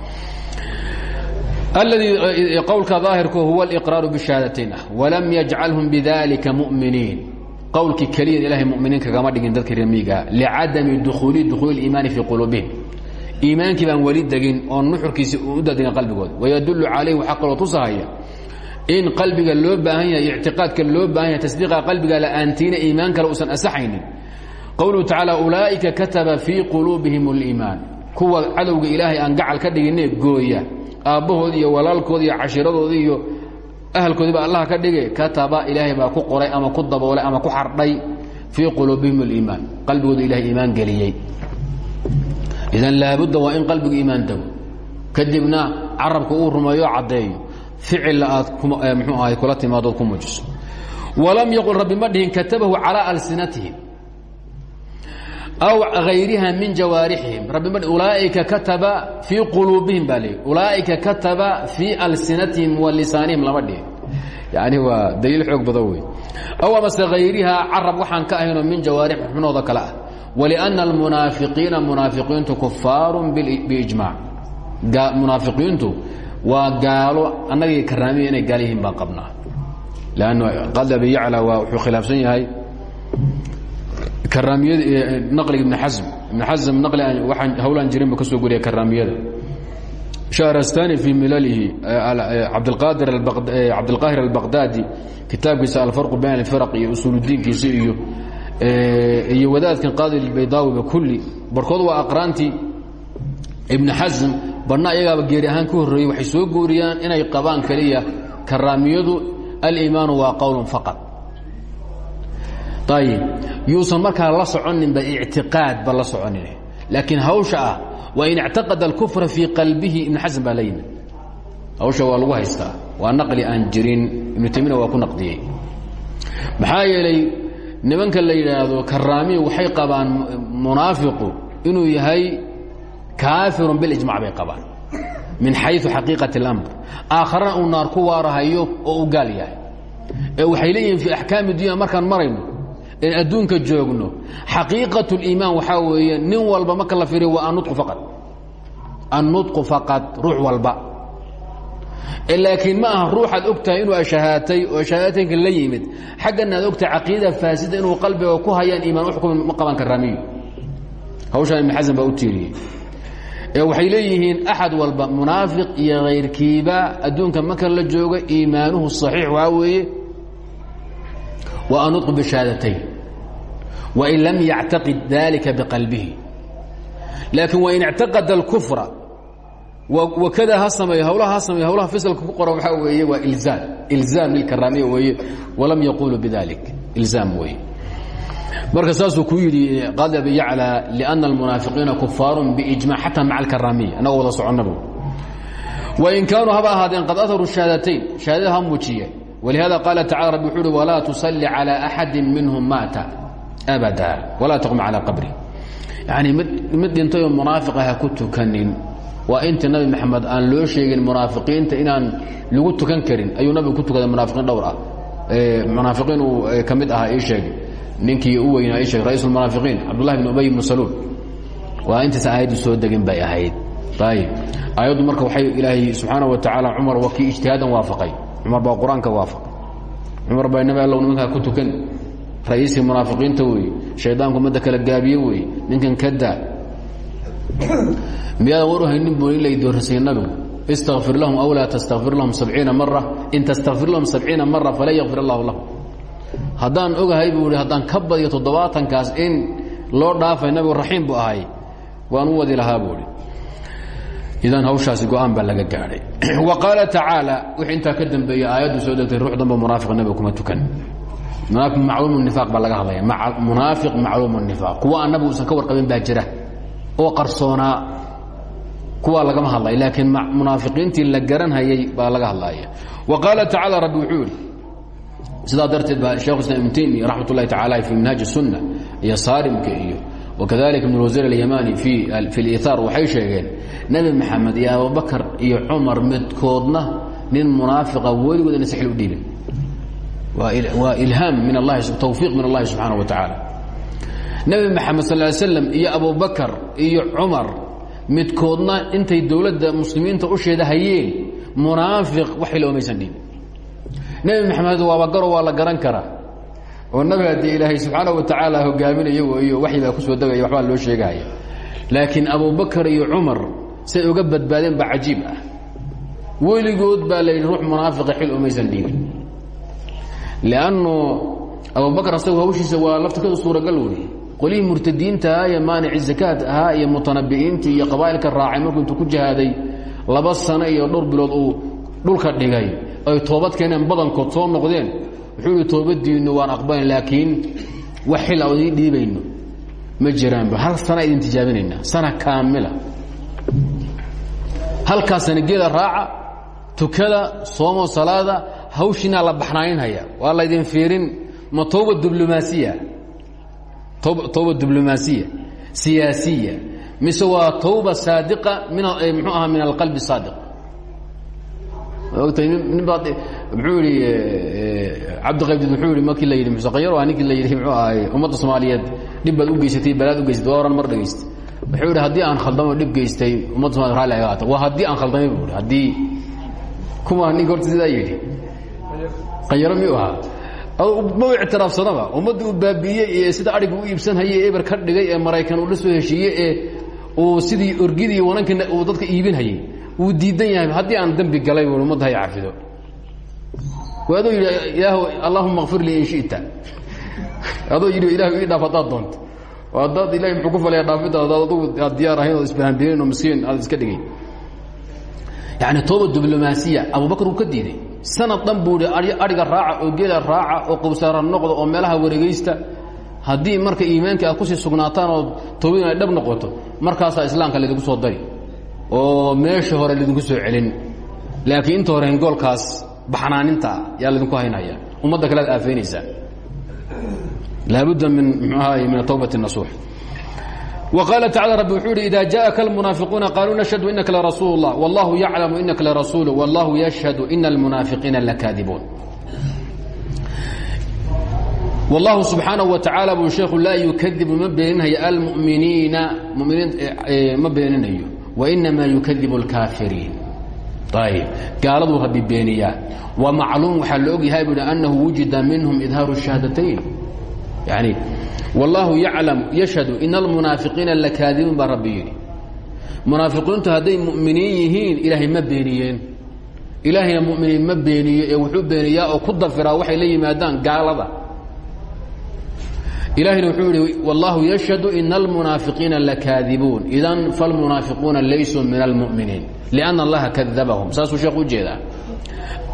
اladii qowlka daahirku huwa اlإqraaru bshahaadatayn ah walam yajcalhum bidalika muminiin qowlkii keliya ilahay muminiin kagama dhigin dadka remiigaha licadami dukuuli dukuuli اiimaani fii quluubihim iimaankii baan weli degin oo nuxurkiisi u dadegin qalbigooda wayadulu calayh waxaa kaloo tusahaya in qalbiga loo baahan yahay ictiqaadka loo baahan yahay tasdiiqa qalbiga la'aantiina iimaan kale uusan asaxaynin. Qowluhu tacaala ulaa'ika kataba fii quluubihim اliimaan kuwa cadowga ilaahay aan gacal ka dhigine gooya aabbahoodi iyo walaalkoodi iyo cashiiradoodii iyo ahalkoodii baa allah ka dhige kataba ilaahay baa ku qoray ama ku daboolay ama ku xardhay fii quluubihim اliimaan qalbigooda ilahay iimaan geliyey. Idan laabudda waa in qalbigu iimaan dego kadibna carabka uu rumeeyo caddeeyo ficilla aad mxuu ahay kula timaadood ku muujiso walam yaqul rabbi ma dhihin katabahu calىa alsinatihim aw ayriha min jawaarixihim rabbi ma ulaaئika kataba fii quluubihim baa leey ulaaئika kataba fii alsinatihim wa lisaanihim lama dhihin yani waa daliil xoog badan wey aw amase hayriha carab waxaan ka ahaynoo min jawaarix xubnooda kale ah waliأna almunaafiqiina munaafiqiintu kufaaru biijmac munaafiqiintu waa gaalo annagii karaamiya inay gaal yihiin baan qabnaa. Lann qad abi yacla waa wuxuu khilaafsan yahay naqliga ibn xasm ibn xasm naqli waxaan hawlaan jirinba ka soo guriya karaamiyada. Shahrastani fii milalihi cabdilqaahir albaqdaadi kitaabkiisa alfarqu bayn alfiraq iyo usuuludiinkiisa iyo iyo wadaadkan qaadi baydaawiba kulli. Barkood waa aqraantii ibn xasm barna iyagaaba geeri ahaan ka horreeyey waxay soo guuriyaan inay qabaan keliya karaamiyadu aliimaanu waa qowlun faqad ayib yuusan markaa la soconinba ictiqaadba la soconin. Laakiin hawsha ah waa in اctaqada اlkufra fii qalbihi ibn xasm baa hawsha waa lagu haystaa waa naqli aan jirin ibnu taymina waa ku naqdiyey. Maxaa nimanka la yidhaahdo karaamiya waxay qabaan munaafiqu inuu yahay kaafirun bilijmac bay qabaan min xayu xaqiiqat اlamr aakharana uu naar ku waarahayo oo uu gaal yahay ee waxay leeyihiin fii axkaami dunya markaan marayno in adduunka joogno xaqiiqaة اliimaan waxaa weeye nin walba marka la fiiriyo waa annuطqu faqad annuطqu faqad ruux walba laakiin ma aha ruuxaad og tahay inuu ashahaatay oo ashahaataynka la yimid xaggana aad ogtahay caqiida faasida inuu qalbiga ku hayaan iimaan uxukumi ma qaban karaamiyo hawshaan ibn xasan baa u tiiriyey ee waxay leeyihiin axad walba munaafiq iyo kayrkiiba adduunka marka la jooga iimaanuhu صaxiix waxaa weeye waa annuطqu bishahaadatayn wain lam yactaqid dalika biqalbihi laakiin wain اctaqada اlkufra wakada ha sameeyo hawlaha ha sameeyo hawlaha fisalka ku qoran waxaa weeye waa ilzaam ilzaam lilkaraamiya weeye walam yaquluu bidalik ilzaam weeye marka saasuu ku yidhi eh, qaadi abi yacla lianna almunaafiqiina kufaarun biijmac xataa maca alkaraamiya annagoo wada soconnabu wain kaanuu haba ahaadeen qad aharu shahaadatayn shahaadada ha muujiye walihaada qaala tacala rabbi wuxuu uhi walaa tusalli calaa axadin minhum maata abada walaa taqum calaa qabri. Yacnii mid dhintayoo munaafiqa ah ha ku tukanin. Waa nabi maxamed aan loo sheegin munaafiqiinta inaan lagu tukan karin. Ayuu nabigu ku tukaday munaafiqiin dhowr ah. Eh, munaafiqiin uu eh, ka mid ahaa sheegay ninkii u weynaa ii sheegay rais اlmunaafiqiin cabdullahi bn ubay bnu saluul waa intaas aayaddu soo degin bay ahayd. Ayib aayaddu marka waxay ilaahay subxaana wa tacaala cumar waa kii ijtihaadan waafaqay. Cumar baa qur'aanka waafaqay. Cumar baa nabi allow nimankaa ku tukan. Ra'iiskii munaafiqiinta weeye. Shaydaanku ummadda kala gaabiye weeye. Ninkan ka daa. Miyaadan war u haynin buu in lay doorsay nabigu? Istakfir lahum aw laa tastakfir lahum sabciina mara in tastakfir lahum sabciina mara falan yakfir allahu lahum haddaan ogahay buu i haddaan ka badiyo toddobaatankaas in loo dhaafay nabigu raxiim buu ahay waan u wadi lahaa buui idan hawshaasi go'aan baa laga gaadhay. Wa qaala tacaala wixii intaa ka dambeeyey aayaddu soo degtay ruux danba munaafiq nabiga kuma tukan. Macluum nifaaq baa laga hadlaya munaafiq macluum nifaaq. Kuwa aan nabigu usan ka warqabin baa jira. Oo qarsoonaa kuwaa lagama hadlay laakiin munaafiqiintii la garanhayay baa laga hadlaya wa qaala tacaala rabbi wuxuu yidhi sidaa darteed ba shekhuislam ibn taymiya raxmat ullahi tacala fii minhaaj sunna iyo saarimka iyo wakadalika ibn waziir alyamani fi liaar waxay sheegeen nebi maxamed iyo abubakar iyo cumar midkoodna nin munaafiqa weligood ina saxil u dhiibin. Waa ilhaam min allahi tawfiiq min allahi subxaana wa tacaala. Nebi maxamed sal ly slam iyo abubakar iyo cumar midkoodna intay dowladda muslimiinta u sheedahayeen munaafiq waxila omaysan dhiibin nebi maxamed waaba garo waa la garan karaa oo nabi haddii ilaahay subxaana wa tacaala hogaaminayo iyo waxyi baa ku soo degaya waxbaa loo sheegaya laakiin abubakar iyo cumar say uga badbaadeen baa cajiib ah. Weligood baa la yidhi ruux munaafiqa xil umaysan dhiibin. Liannu abubakar asagu hawshiisa waa laftirkadu suuragal wey qolihii murtadiinta ahaa ee maanici zakaad ahaa iyo mutanabi'iintii iyo qabaa'ilka raacay markuu intuu ku jihaaday laba sano iyo dhowr bilood uu dhulka dhigay ay toobad keeneen badankood soo noqdeen. Wuxuu ihi toobadiinnu waan aqbalin laakiin wax xil a idiin dhiibayno ma jiraanba hal sana idin tijaabinaynaa sana kaamila. Halkaa sana geela raaca tukada soomo salaada hawshiinaa la baxnaaninhaya waa laydin fiirin ma tooba diblomaasiya? Towba diblomaasiya siyaasiya. Mise waa towba saadiqa min mxuu ahaa min alqalbi saadiq muxuu yihi cabdiqaybdid muxuu yihi markii la yidhi musaqayar waa ninkii la yidhi muxuu ahay ummadda soomaaliyeed dhib baad u geysatay balaad u geysatay waa oran mar dhegaysta wuxuu yidhi haddii aan khaldamo dhib geystay ummadda somaliyed ralli aga aata waa haddii aan khaldamay bu i haddii. Kuma ninka horta sidaa yidhi. Qayaro miyuu ahaa? Ma ictiraafsanaba ummadda uu baabiiyey ee sida adhiga u iibsanhaye ee eber ka dhigay ee maraykan uu la soo heshiiye ee uu sidii orgidii wanankina uu dadka iibinhayey wuu diidan yahay. Haddii aan dembi galay bu ummadda hay cafido adoo yidhi ilaah allahuma kfir lii in shita. Adoo yidhi ilahu ii dhaaf haddaad doonto. Haddaad ilahay muxuu ku falaya dhaafiddaad adaad adugu aad diyaar ahayn oo isbahanbirin oo miskiin aad iska dhigay. Yani tooba diblomaasiya abubakar uu ka diiday. Sanad dhan buu ihi adhiga raaca oo geela raaca oo qowsaara noqda oo meelaha wareegaysta haddii marka iimaanka aad ku sii sugnaataan oo toobadin ay dhab noqoto markaasaa islaamka laydinku soo dari oo meesha hore laydinku soo celin laakiin inta hore hengoolkaas baxnaaninta yaa laydinku haynaya ummadda kale ad aafeynaysaa laabudda min mxuu ahaay min towbati nasuux وqاaل تaعالى رب وxuu hi إذا جاءka المناaفقuuنa قالوا نشهد إنka لرasuuل الله والله يعلم إنka لرasuuل والله يشهد إن المناaفقيiنa لكاذiبوuن والله سubحaaنه وتaعالى buu sheekhu laa يukذiب ma beeninhayo almؤminiina miniin ma beeninayo وإنما يukذiب الكاaفiriin ayb gaaladuu rabi beeniyaa ومacluuم waxaa la og yahay bu أنhu وuجida minهم إdhاaر الشhahaadatayn يعني wallaahu yaclam yashhadu ina almunaafiqiina lakaadibuun baa rabbi yidhi munaafiqiintu hadday mu'miniin yihiin ilaahay ma beeniyeen ilaahayna muminiin ma beeniyo ee wuxuu beeniyaa oo ku dafiraa waxay la yimaadaan gaalada ilaahayna wuxuu yidhi wallaahu yashhadu ina almunaafiqiina lakaadibuun idan falmunaafiquuna laysuu min almu'miniin lianna allaha kadabahum saasuu sheekh u jeedaa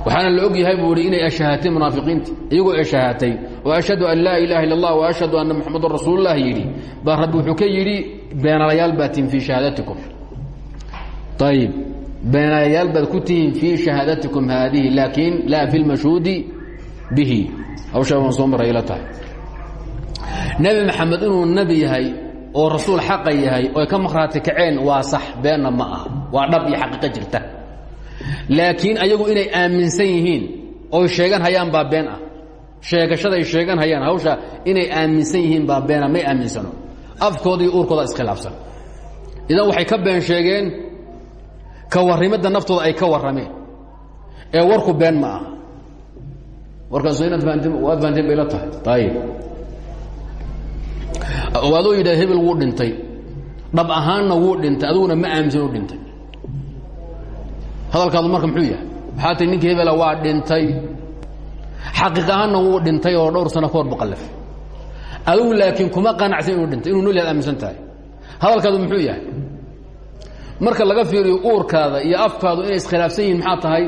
la og yahay inay ashahaatay munaafiqiinta iyagoo ashahaatay oo ashhadu an laa ilaha illa اllah وashhadu anna muxamadun rasuululah yidhi baa wuxuu ka yidhi beenalayaal baad tihin fii shahaadatikum ayib beenalayaal ku tihiin fii shahaadatikum haadihi laakiin laa fi lmashhuudi bihi hawshaa waan soo ila tahay nebi maxamed inuu nebi yahay oo rasuul xaqa yahay oy ka maqhraati kaceen waa sax beenna ma aha. Waa dhab iyo xaqiiqo jirta. Laakiin ayagu inay aaminsan yihiin oy sheegan hayaan baa been ah. Sheegashaday sheegan hayaan hawsha inay aaminsan yihiin baa beena may aaminsano. Afkooda iyo uurkooda iskhilaafsan idan waxay ka been sheegeen ka warrimadda naftooda ay ka warrameen. Ee warku been ma aha. Warkaas inaad fahanteen waad fahanteen bay la tahay. Ayib adoo yidhah hebel wuu dhintay. Dhab ahaanna wuu dhintay adiguna ma aaminsan u dhintay. Hadalkaadu marka muxuu yahay? Maxaa tii ninkii hebela waa dhintay. Xaqiiq ahaanna wuu dhintay oo dhowr sano ka hor baqalaf adigu laakiin kuma qanacsan inuu dhintay inuu nool yaad aaminsan tahay. Hadalkaadu muxuu yahay? Marka laga fiiriyo uurkaada iyo afkaadu inay iskhilaafsan yihiin maxaa tahay?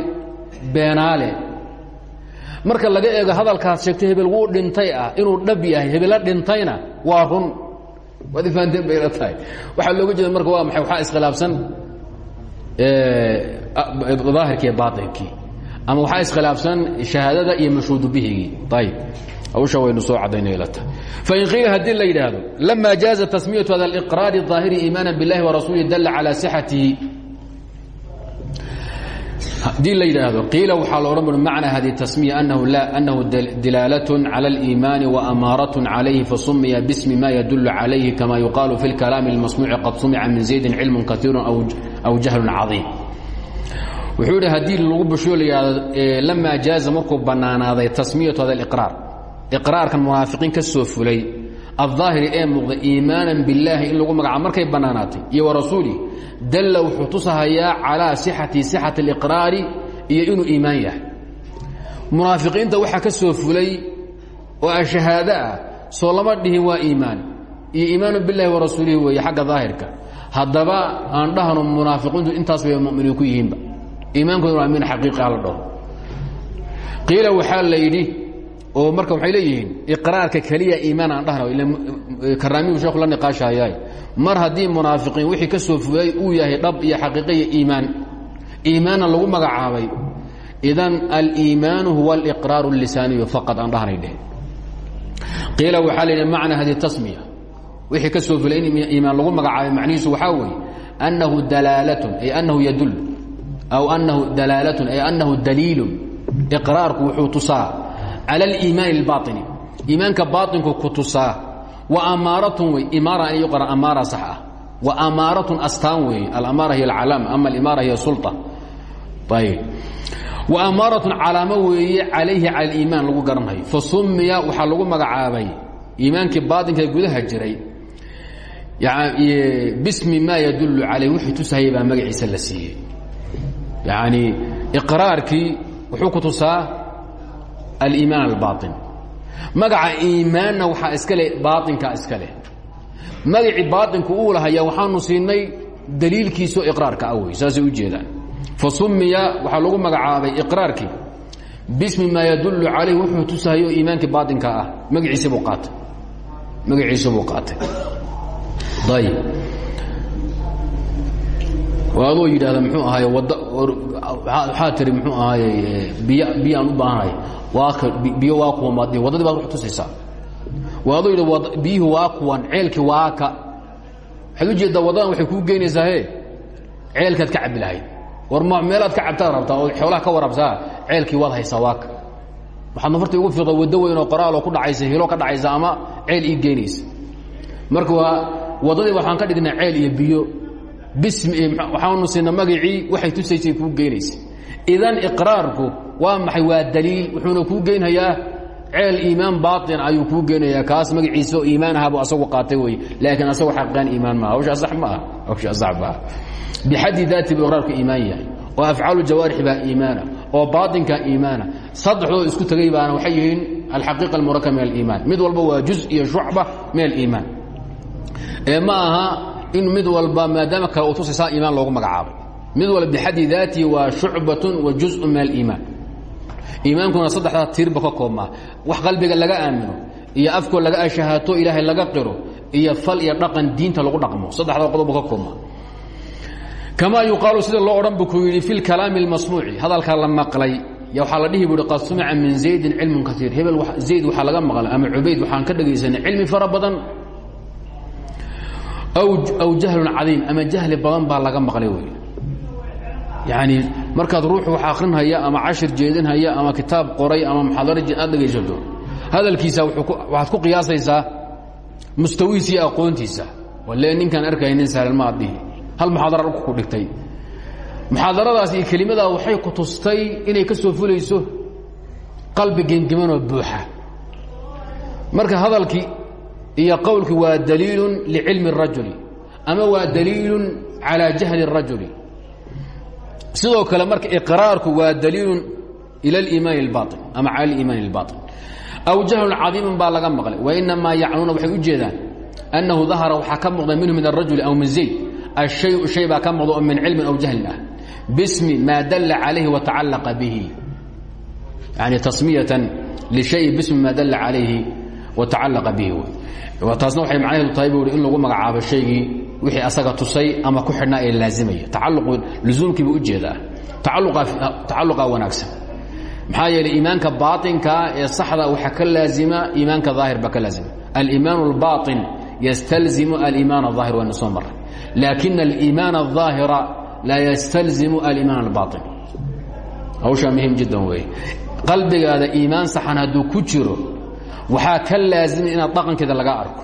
Beenaale marka laga eego hadalkaad sheegtay hebel wuu dhintay ah inuu dhab yahay hebela dhintayna waa run waad ifahanteen bay ila tahay waxaa looga jeeda marka waa maxay waxaa iskhilaafsan daahirkii baainkii ama waxaa iskhilaafsan shahaadada iyo mashhuudu bihigii ayib hawsha waynu soo cadayna ila tahay fain qiila haddii la yidhaahdo lama jaaza tasmiyatu hada اliqraari الظaahiri iimaana biاllahi warasuulih dala calى sixatihi haddii la yidhaahdo qiila waxaa loodhan bui macna hadi tasmiya anahu dilaalat cala اliimaani waamaarat calayhi fasumiya bismi ma yadul calayhi kama yuqaalu fi اlkalaami اlmasmuuci qad sumica min zaydin cilmu kaiiru aw jahlun cadiim wuxuu idhi haddii lagu bushiyo la yidhahdo lamaa jaaza markuu bannaanaaday tasmiyatu hada اliqraar iqraarkan munaafiqiin ka soo fulay alظaahiri ee muuqda iimaanan billaahi in lagu magacaabo markay bannaanaatay iyo warasuulih dalla wuxuu tusahayaa calaa sixati sixati اliqraari iyo inuu iimaan yahay munaafiqiinta waxaa ka soo fulay oo a shahaado ah soo lama dhihin waa iimaan iyo iimaanu billahi warasuulihi weeye xagga daahirka haddaba aan dhahno munaafiqiintu intaas bay muminiin ku yihiinba iimaankooda waa min xaqiiqi hala dhaho qiila waxaa la yidhi oo marka waxay leeyihiin iqraarka keliya iimaan aan dhahna karaamiyu sheekhu la niqaashahayaay mar haddii munaafiqiin wixii ka soo fulay uu yahay dhab iyo xaqiiqiya iimaan iimaanna lagu magacaabay idan aliimaanu huwa aliqraaru اlisaaniyu faqad aan dhahnay dheh. Qiila waxaa la macna hadi tasmiya wixii ka soo fulay iimaan lagu magacaabay macnihiisu waxaa weeye annahu dalaalatun ay annahu yadul aw annahu dalaalatun ay annahu daliilun. Iqraarku wuxuu tusaa cala aliimaani اlbaaطini iimaanka baaطinku ku tusaa wa amaaratun wey imaara inay qoran amaara sax ah wa amaaratun astaan weeye alamaara hiy alcalaama ama alimaara hiy sulطa ayb wa amaaratun calaamo weeye calayhi cala aliimaan lagu garanhayo fa sumiya waxaa lagu magacaabay iimaankii baaطinka gudaha jiray bismi maa yadulu calayh wixii tusahayay baa magaciisa la siiyey yani iqraarkii wuxuu ku tusaa aliimaan albaain magaca iimaanna waxaa iska leh baainka iska leh magacii baainku uu lahaya waxaanu siinay daliilkiisao iqraarka ah wey saasay u jeedaan. Fa sumiya waxaa lagu magacaabay iqraarkii. Bismi maa yadullu calayh wuxuu tusahayo iimaankii baainka ah. Magaciisibuu qaatay. Magaciisibuu qaatay. Ayb adoo yidhahda mxuu ahaay waxaa tiri mxuu ahaay biy biyaan u baahanay biyo waa kuwa maad waddadii baad wax tusaysaa. Waa adoo yidha biyuhu waa kuwan ceelkii waaka waxaad u jeeddaa waddadan waxay kuu geynaysaa he ceelkaad ka cabbi lahayd. War ma meelaad ka cabtaad rabtaa oo xoolaha ka warabsaa ceelkii waad haysaa waaka waxaad nafartii ugu fiiqda waddo weyn oo qoraaloo ku dhacaysa hilo ka dhacaysa ama ceel ii geynaysa marka waa waddadii waxaan ka dhignaa ceel iyo biyo. Waxaanu siina magacii waxay tusaysay kuu geynaysa idan iqraarku waa maxay? Waa daliil. Wuxuuna kuu geynhayaa ceel iimaan baain ayuu kuu geynayaa kaas magaciisa oo iimaan ahabu asagu qaatay wey laakiin asagu xaqiiqaan iimaan maaha. Hawshaa sax ma aha hawshaa sax maaha. Bixaddi daati buu iqraarku iimaan yahay. Oo afcaalu jawaarixi baa iimaana. Oo baainka iimaana. Saddexdoo isku tegay baana waxay yihiin alxaqiiqa almurakab min aliimaan. Mid walba waa juz iyo shucba min aliimaan. Ee ma aha in mid walba maadaama kale uu tusaysaa iimaan loogu magacaabay. Mid walba bixaddi daatihi waa shucbatun wa juzun min aliimaan iimaankuna saddexdaa tiirba ka koobmaa. Wax qalbiga laga aamino iyo afkoo laga ashahaato ilaahay laga qiro iyo fal iyo dhaqan diinta lagu dhaqmo. Saddexdaa qodobba ka koobmaa. Kamaa yuqaalu sida loo odhan bu ku yidhi fi lkalaami اlmasmuuci hadalkaa la maqlay y waxaa la dhihi bu qad sumica min zaydin cilmun kaiir hebel zayd waxaa laga maqlay ama cubayd waxaan ka dhegaysanay cilmi fara badan. Aw jahlun cadiim ama jahli badan baa laga maqlay wey yani markaad ruuxu wax akrinhaya ama cashir jeedinhaya ama kitaab qoray ama muxaadaro aad dhegaysato hadalkiisa waxaad ku qiyaasaysaa mustawihiisa iyo aqoontiisa walle ninkaan arkaya nin sahlan ma adhihi hal muxaadara dhulka ku dhigtay muxaadaradaas iyo kelimadaa waxay ku tustay inay ka soo fulayso qalbi gengemanoo buuxa marka hadalkii iyo qowlkii waa daliilun licilmi الrajuli ama waa daliilun calى jahli الrajuli sidoo kale marka iqraarku waa daliilun ilى اliimaan اlbaطin ama calى اiimaan اlbaطin aw jahlun cadiimun baa laga maqlay wainamaa yacnuuna waxay u jeedaan annahu dahara waxaa ka muuqda minhu min الrajuli aw min zayd الشhay shay baa ka muuqda oo min cilmin aw jahlin ah bismi maa dalla calayhi watacalaqa bihi yani tasmiyatan lishayi bismi maa dalla calayhi watacalaqa bihi wy taasna waxay macnaheedu tahay buu in lagu magacaabo shaygii wixii asaga tusay ama ku xidhnaa ee laazimaya tacalluqu lusuumkiibu ujeedaa tacalluqaa wanaagsan maxaa yeeley iimaanka baaطinkaa ee saxda waxaa ka laazima iimaanka daahir baa ka laazima aliimaan اlbaaطin ystalzimu aliimaan الظaahir wayna soo maray laakina aliimaan الظaahira laa ystalzimu aliimaan اlbaaطin hawshaa muhim jiddan wey qalbigaada iimaan saxan hadduu ku jiro waxaa ka laazima inaad dhaqankeeda lagaa arko.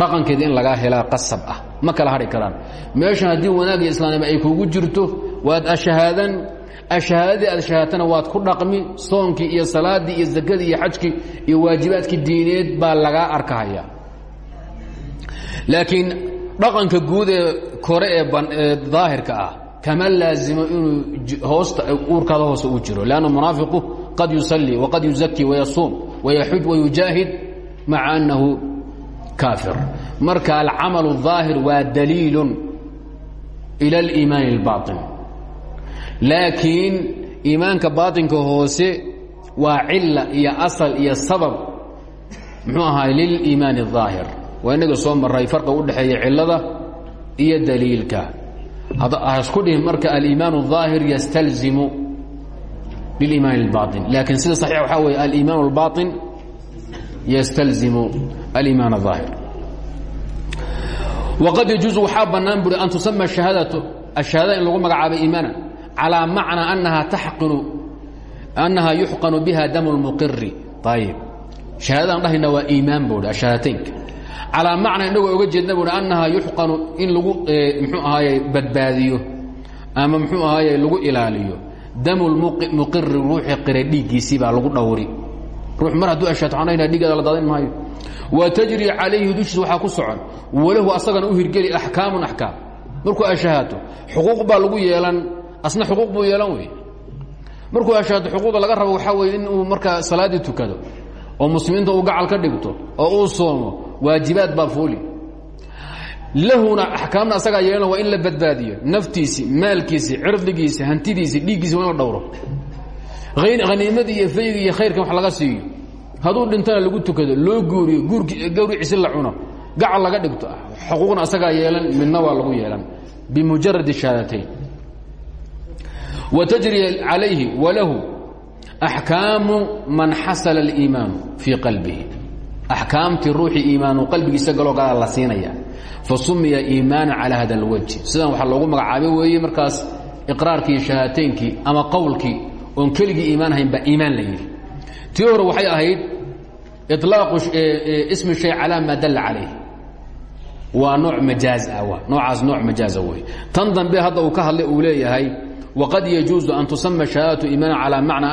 Dhaqankeeda in lagaa helaa qasab ah. Ma kala hadhi karaan. Meeshan haddii wanaag iyo islaamnimo ay kugu jirto waad ashahaadan. Ashahaadadii aad shahaatana waad ku dhaqmi soonkii iyo salaaddii iyo zakadii iyo xajkii iyo waajibaadkii diineed baa lagaa arkahaya laakiin dhaqanka guud ee kore ee daahirka ah kama laazimo inuu hoosta uurkaada hoose u jiro. Lanna munaafiqu qad yusallii waqad yuzaki wayasuum wayaxuj wayujaahid maca annahu kaafir marka alcamal الظaahir waa daliil ilى اliimaan اlbaطin laakiin iimaanka baaطinka hoose waa cila iyo asal iyo sabab muxuu ahaa liliimaan الظaahir waa inaga soo maray farqa u dhexeeya cilada iyo daliilka hasku dhihin marka aliimaan الظaahir ystalzimu liliimaan اlbaطin laakiin sida صaxiix waxaa weeye aliimaan اlbaطin ystalzimu aliimaan الظaahir waqad yajuuز waxaa bannaan buri an tusama hahaadatu ahahaada in lagu magacaabo iimaana calىa macnaa anaha taxqinu annaha yuxqanu biha damu اlmuqiri ayib shahaadadan dhahayna waa iimaan buuhi ashahaataynka calaa macna inagoo oga jeedna buui annahaa yuxqanu in lagu mxuu ahaaye badbaadiyo ama mxuu ahaaye lagu ilaaliyo damu muqiri ruuxii qiray dhiiggiisii baa lagu dhawri ruux mar hadduu ashaatanayna dhiiggeeda la daadin maayo. Wa tajri calayhi dushiisa waxaa ku socon walahu asagana u hirgeli axkaamun axkaam. Markuu ashahaato xuquuq baa lagu yeelan. Asna xuquuq buu yeelan wey markuu ashahaato xuquuqda laga rabo waxaa weye in uu markaa salaaddii tukado oo muslimiinta uu gacal ka dhigto oo uu soomo waajibaad baa fuuli lahuna axkaamna asagaa yeelana waa in la badbaadiyo. Naftiisi maalkiisi cirdigiisi hantidiisi dhiiggiisi waa in la dhowro. Haniimadii iyo faygi iyo khayrkan wax laga siiyo. Hadduu dhintana lagu tukado loo guuriyo gawriciisi la cuno gacal laga dhigto xuquuqna asagaa yeelan midna waa lagu yeelan. Bimujarad shahaadatayn wa tajri calayhi walahu axkaamu man xasala اliimaanu fii qalbihi. Axkaamtii ruuxii iimaanu qalbigiisa galoo galaa la siinaya fasumiya iimaana calaa hada alwajhi sidan waxaa loogu magacaabay weeye markaas iqraarkii iyo shahaateynkii ama qowlkii oon keligii iimaan ahayn baa iimaan la yidhi. Tii hore waxay ahayd ilaaqu ismi shay calaa maa dalla calayh waa nooc majaaz ah w noocaas nooc majaaza ah wey tan dambe hadda uu ka hadlay uu leeyahay waqad yajuuzu an tusama shahaadatu iimaana calaa macna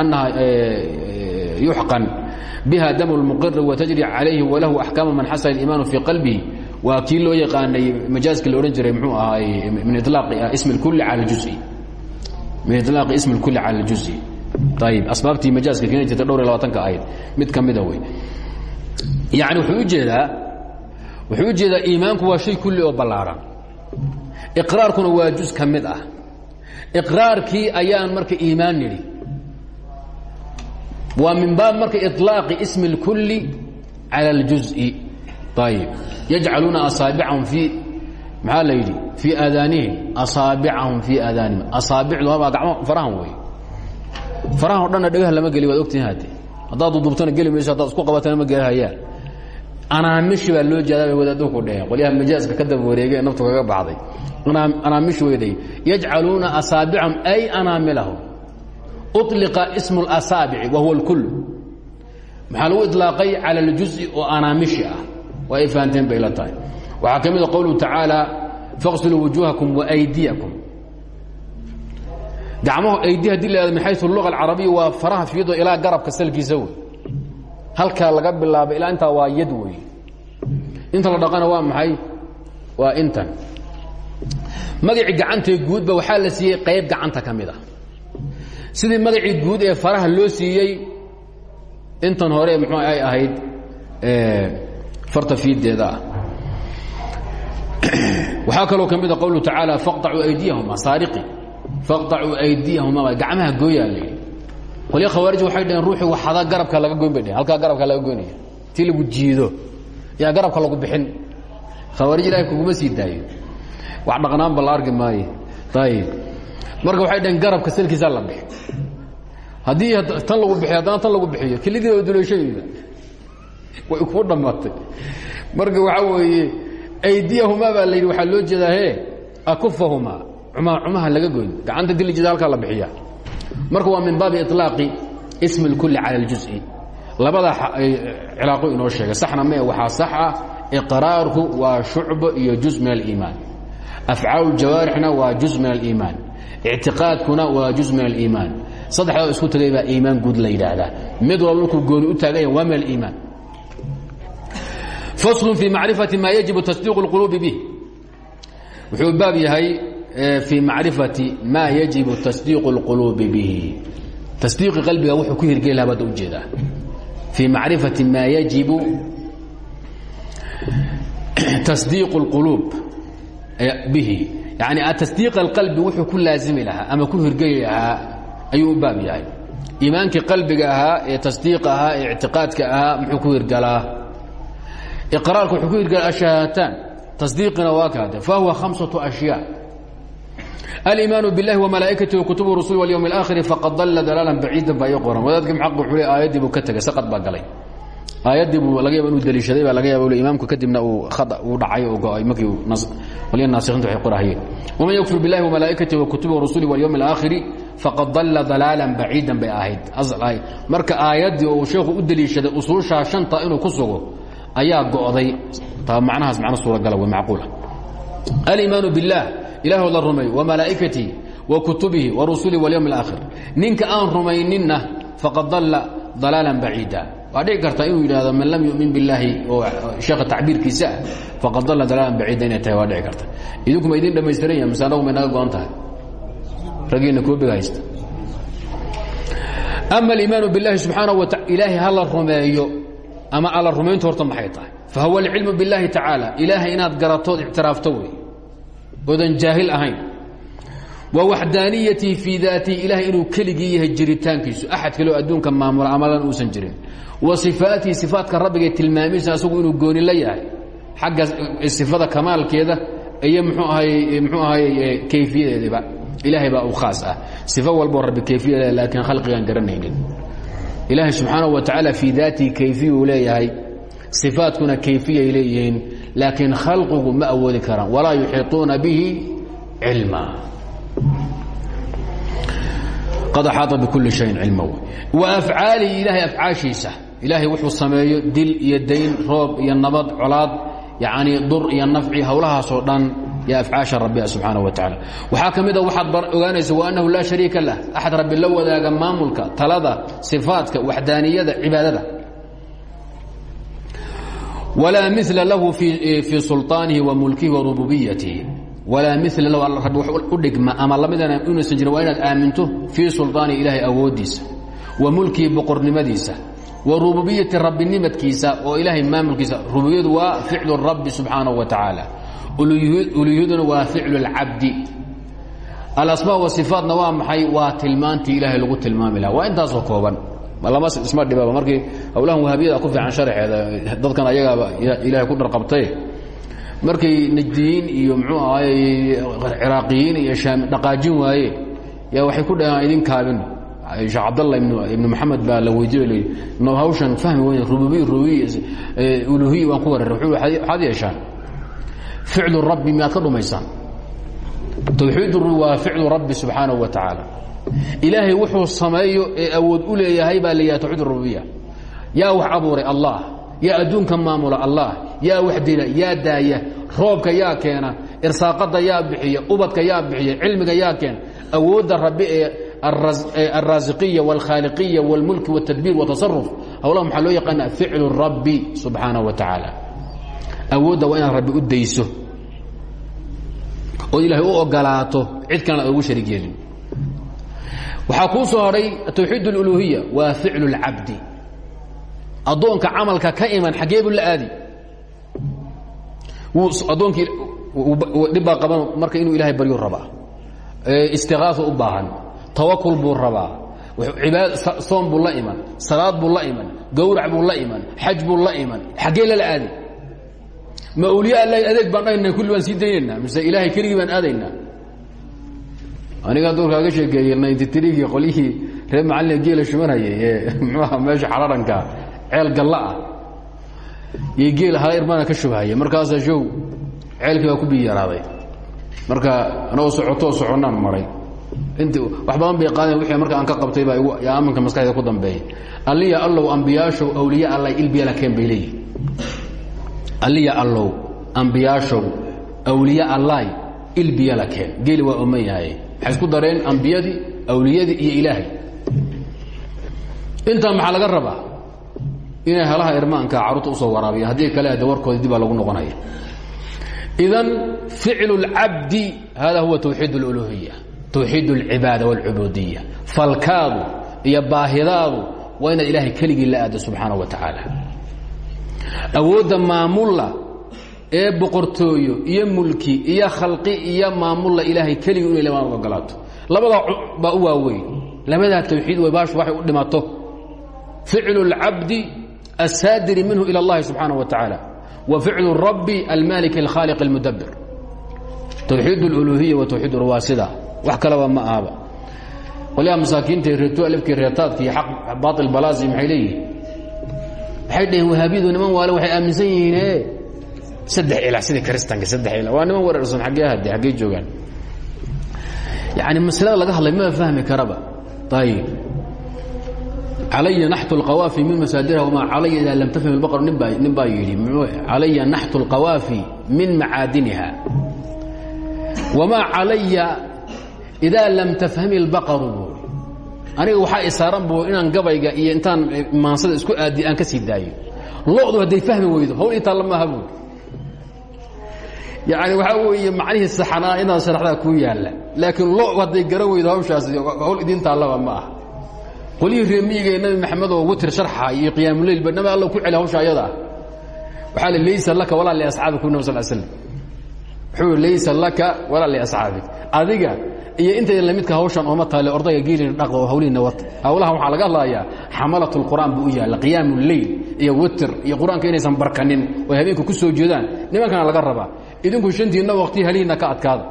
annaha yuxqan biha damu lmuqiri watajri calayhi walahu axkaamu man xasala iimaanu fii qalbihi waa kii loo yaqaanay majaaskii la odhan jiray mxuu ahaay min ilaaqi ismi اlkuli cala اjuزi min ilaaqi ismi اlkuli cala اljuزi ayib asbaabtii majaaska keeni jirta dhowr iyo labaatanka ahayd mid ka mida wey yani wuxuu ujeedaa wuxuu ujeedaa iimaanku waa shay kulli oo ballaaran iqraarkuna waa juz ka mid ah iqraarkii ayaan marka iimaan nidhi waa min baab marka iطlaaqi ismi اlkuli calى اljuزءi ayib yajcaluuna asaabicahum fii maxaa la yidhi fii aadaanihim asaabicahum fii aadaanihim asaabicdu habaa gacmo farahan wey farahan o dhanna dhegah lama geli waad ogtihin hadde haddaad dudubtana geli mayso haddaad isku qabatana ma gelihayaan anaamishi baa loo jeedaa bay wadaaddu ku dheheen qolyaha majaaska ka daba wareegay naftu kaga baxday anaamish weyday yajcaluuna asaabicahum ay anaamilahum uطliqa ismu اlasaabici wa huwa اlkul maxaa lagu iطlaaqay cala اljuز'i oo anaamishi ah waa ay fahanteen bay la tahay waxaa ka mida qowluhu tacaala faqsiluu wujuuhakum waaydiyakum gacmahu aydi haddii la min xayu luga alcarabiya waa faraha fiido ilaa garabka salkiisa wey. Halkaa laga bilaabo ilaa intaa waa yad wey. Inta la dhaqana waa maxay? Waa intan. Magacii gacantee guudba waxaa la siiyey qayb gacanta ka mid a sidii magacii guud ee faraha loo siiyey intan hore mxuu ay ahayd farta fiideeda ah waxaa kaloo ka mida qowluhu tacaala faqطacuu aydiyahuma saariqi. Faqطacuu aydiyahuma gacmaha gooyaa la yidhi qolyo khawaarij waxay dhaheen ruuxii waxada garabka laga goyn bay dheheen halkaa garabka laga goynaya. Tii lagu jiido yaa garabka lagu bixin. Khawaarij ilahay kuguma sii daayo. Wax dhaqnaanba la arki maayo ayib marka waxay dhaheen garabka salkiisaa la bixi. Haddii tan lagu bixiyo haddana tan lagu bixiyo. Kelidii oo duleeshayda way kuu dhammaatay marka waxaa weeye aydiyahumaa baa la yidhi waxaa loo jeedaa he akufahumaa cumaa cumaha laga goyn gacanta dili jeeda halkaa la bixiya marka waa min baabi iطlaaqi ismi اlkuli cala اljuز'i labada cilaaqo inoo sheegay saxna mee waxaa sax ah iqraarku waa shucbo iyo juz min aliimaan afcaalu jawaarixna waa juz min aliimaan ictiqaadkuna waa juz min aliimaan saddexdoo isku tagay baa iimaan guud la yidhaahdaa mid walba markuu gooni u taaganya waa min aliimaan faslu fii macrifati ma yajibu tasdiiq اlquluubi bih wuxuu baab yahay fii macrifati ma yajibu tasdiiq اlquluubi bihi tasdiiqi qalbiga wuxuu ku hirgeli laha baad ujeedaa fii macrifati ma yajibu tasdiiq اlquluub bihi yani tasdiiq اlqalbi wuxuu ku laazimi lahaa ama ku hirgeli lahaa ayuu u baab yahay iimaankii qalbiga ahaa ee tasdiiq ahaa ee ictiqaadka ahaa muxuu ku hirgalaa iqraarku wuxuu ku irgala ashahaataan tasdiiqina waa kaade fa huwa khamsatu ashyaa. Aliimaanu biاllahi wamalaa'ikati wakutubi rasul walyowm اlaakhiri faqad dalla dalaalan baciidan baa ii qoran. Wadaadka maxaq wuxuu le aayaddii buu ka tegay saqad baa galay. Aayaddii buu laga yaba inuu daliishaday baa laga yaba imaamku kadibna uu khada uu dhacay oo go'ay markii waliya naasikiinta waxay qorahayeen. Waman yakfur billahi wamalaa'ikatihi wakutubihi warasulihi walyowm alaakhiri faqad dalla dalaalan baciidan bay ahayd. Marka aayaddii uu sheekhu u daliishaday usuushaa shanta inuu ku sugo ayaa go'day. Taa macnahaas macno suuragala ah wey macquula ah. aliimaanu biاllaah ilaahoo la rumeeyo wamalaa'ikatii wa kutubihi wa rusulihi walyowmi alaakhir ninka aan rumayninna faqad dalla dalaalan baciida. Waa dhici karta inuu yidhaahdo man lam yumin billaahi oo sheekha tacbiirkiisa ah faqad dalla dalaalan baciida inay tahay waa dhici karta. Idinku ma idin dhammaystiran yahay mise anagu may naga go'an tahay. Raggiina kuwa begahaysta ama aliimaanu biاllahi subxaanahu wa ilaahay ha la rumeeyo ama alla rumayntu horta maxay tahay? Fahuwa alcilmu biاllahi tacaala ilaahay inaad garatood ictiraafto wey oodan jaahil ahayn. Wa waxdaaniyatii fii daatihi ilahay inuu keligii yahay jiritaankiisu. Axad kaleo adduunka maamula amalan uusan jirin. Wa sifaatihi sifaatka rabbiga tilmaamiisa asagu inuu gooni la yahay. Xagga sifada kamaalkeeda iyo mxuu ahay mxuu ahay kayfiyadeediba ilaahay baa u khaas ah. Sifo walboo rabbi kayfiya laakiin khalqigaan garanaynin ilaahay subxaanaه wa tacaala fii daatihi kayfiyuu leeyahay صifaatkuna kayfiyay leeyihiin laakiin khalqigu ma awoodi karaan walaa yuxiiطuuna bihi cilma qad axaaطa bkuli شhayin cilma wa afcaalihi ilahay afcaashiisa ilaahay wuxuu sameeyo dil iyo dayn roob iyo nabad colaad yani dur iyo nafci howlahaasoo dhan iyo afcaasha rabbiga subxaana wa tacala waxaa ka mid a waxaad ogaanaysa wa annahu laa shariika lah axad rabbi la wadaaga maamulka talada sifaadka waxdaaniyada cibaadada walaa mila lahu fii sulaanihi wa mulkihi wa rububiyatihi walaa mila lahu rabbi wax u dhigma ama lamidana inuusan jirin waa inaad aaminto fii sulaanihi ilaahay awooddiisa wa mulkihi boqornimadiisa wa rububiyati rabbinimadkiisa oo ilaahay maamulkiisa rububiyadu waa ficlu rabbi subxaanahu wa tacaala uluhiyaduna waa ficlu اlcabdi alasmaa wasifaatna waa maxay? Waa tilmaantii ilaahay lagu tilmaami laha waa intaasoo kooban. Lama isma dhibaba markii howlahan wahaabiyada ku fiican sharxeeda dadkan ayagaaba ilaahay ku dharqabtay. Markay najdiyiin iyo mxuu ahaay ciraaqiyiin iyo shaam dhaqaajin waaye yaa waxay ku dhahaan idin kaabin. Sheekh cabdallah ibnu maxamed baa la weydiiyo hawshan fahmi weyn rububiy rububiy uluhiy waan ku wareer waxaad yeeshaan ficlu rabbi miyaad ka dhumaysaan tawxiid waa ficlu rabbi subxaanaه wa tacaala ilaahay wuxuu sameeyo ee awood u leeyahay baa layaha tawxiid rububiya yaa wax abuuray allah yaa adduunka maamula allah yaa wax dila yaa daaya roobka yaa keena irsaaqada yaa bixiya ubadka yaa bixiya cilmiga yaa keena awoodda rabbi ee alraasiqiya wاlkhaaliqiya wاlmulki wاtadbiir wاtasaruf howlaha maxaa loo yaqaana ficlu rabbi subxaanaه wa tacaala awoodda waa inaad rabbi u dayso ood ilaahay u ogolaato cid kalena ugu sharig yeelin waxaa soo hadhay tawxiid اluluhiya waa ficlu اlcabdi addoonka camalka ka iman xaggee buu la aadi. Dhibbaa qaban marka inuu ilahay baryu rabaa. Istiqaaso u baahan tawakul buu rabaa soom buu la iman salaad buu la iman gawrac buu la iman xaj buu la iman xaggee lala ma awliya alla adeeg baan dhahayna kulli baan sii daynaynaa mise ilaahay keligii baan aadaynaa aniga hadduu kaaga sheekeeyey ninty trigii qolyihii reer macalin geela shumanayay ee muxuaha meesha xararanka ceel galla ah. Iyo geel hala irmaana ka shubhaya markaasaa show ceelkii baa ku biyaraaday marka anagoo socotoo soconnaan maray. Int wax badan bay qaadeen wixii marka aan ka qabtay baa igu yaa amanka maskaxda ku dambeeyay. Alliya allow ambiyaashow awliya alla ilbiyala keen bay leeyihiin alliya allow ambiyaashow awliya allaay ilbiyala keen geeli waa oman yahay waxay isku dareen ambiyadii awliyadii iyo ilaahay intaa maxaa laga rabaa inay halaha irmaanka carruurta usoo waraabiya haddii kale ade warkooda dib baa lagu noqonaya idan ficlu اlcabdi hada huwa tawxiid اluluhiya tawxiid اlcibaada wاlcubuudiya falkaadu iyo baahidaadu waa inaad ilaahay keligii la aado subxaanaه wa tacaala awoodda maamulla ee boqortooyo iyo mulki iyo khalqi iyo maamulla ilaahay keligii inay lamaan ogolaato labadaa baa u waaweyn labadaa tawxiid way baashu waxay u dhimato ficlu اlcabdi الsاadr minhu ilى اllahi subxaanaه wa taعaalى wa ficlu الrabi almalik اlkhaaliq اlmudabir towxiid اluluhiya wa towxiid waa sida wax kaleba ma ahaba qolyaha masaakiinta reeto alifkii reetaadka iyo aq baail balaasi maxay leeyihin waxay dhaheen wahaabiyadu niman waale waxay aaminsan yihiine saddex ila sidii kristanka saddex ila waa niman wareersan aggee hade haggey joogaan yani maslada laga hadlay ma fahmi karaba ayib calaya naxtu اlqawaafi min masaadirha wamaa calaya idaa lam tafham اlbaqr nin baa nin baa yidhi calaya naxtu اlqawaafi min macaadiniha wamaa calaya idaa lam tafhami اlbaqaru buu aniga waxaa isaaran buu inaan gabayga iyo intaan maansada isku aadi aan ka sii daayo. Lo'du hadday fahmi weydo hawl ii taalla maaha buui yani waxaa weeye macnihii saxanaa inaad sharaxdaa kuu yaalla. Laakiin lo hadday garan weydo hawshaasi hawl idiin taallaba ma aha. Qolyihii reemiyiga ee nabi maxamed oo witr sharxa iyo qiyaamuleil ba nabi alla ku celi hawsha ayada ah. Waxaa li laysa laka walaa liasxaabik nab sal slam wuxuu laysa laka walaa liasxaabik adiga iyo intayda lamidka hawshan ooma taale ordayga geelina dhaq oo hawlihiina wata hawlahan waxaa laga hadlayaa xamalat lqur'aan buu u yaalla qiyaamu leyl iyo witr iyo qur'aanka inaysan barkanin oo habeenka ku soo jeedaan. Nimankana laga rabaa idinku shantiinna waqti halihiinna ka adkaada.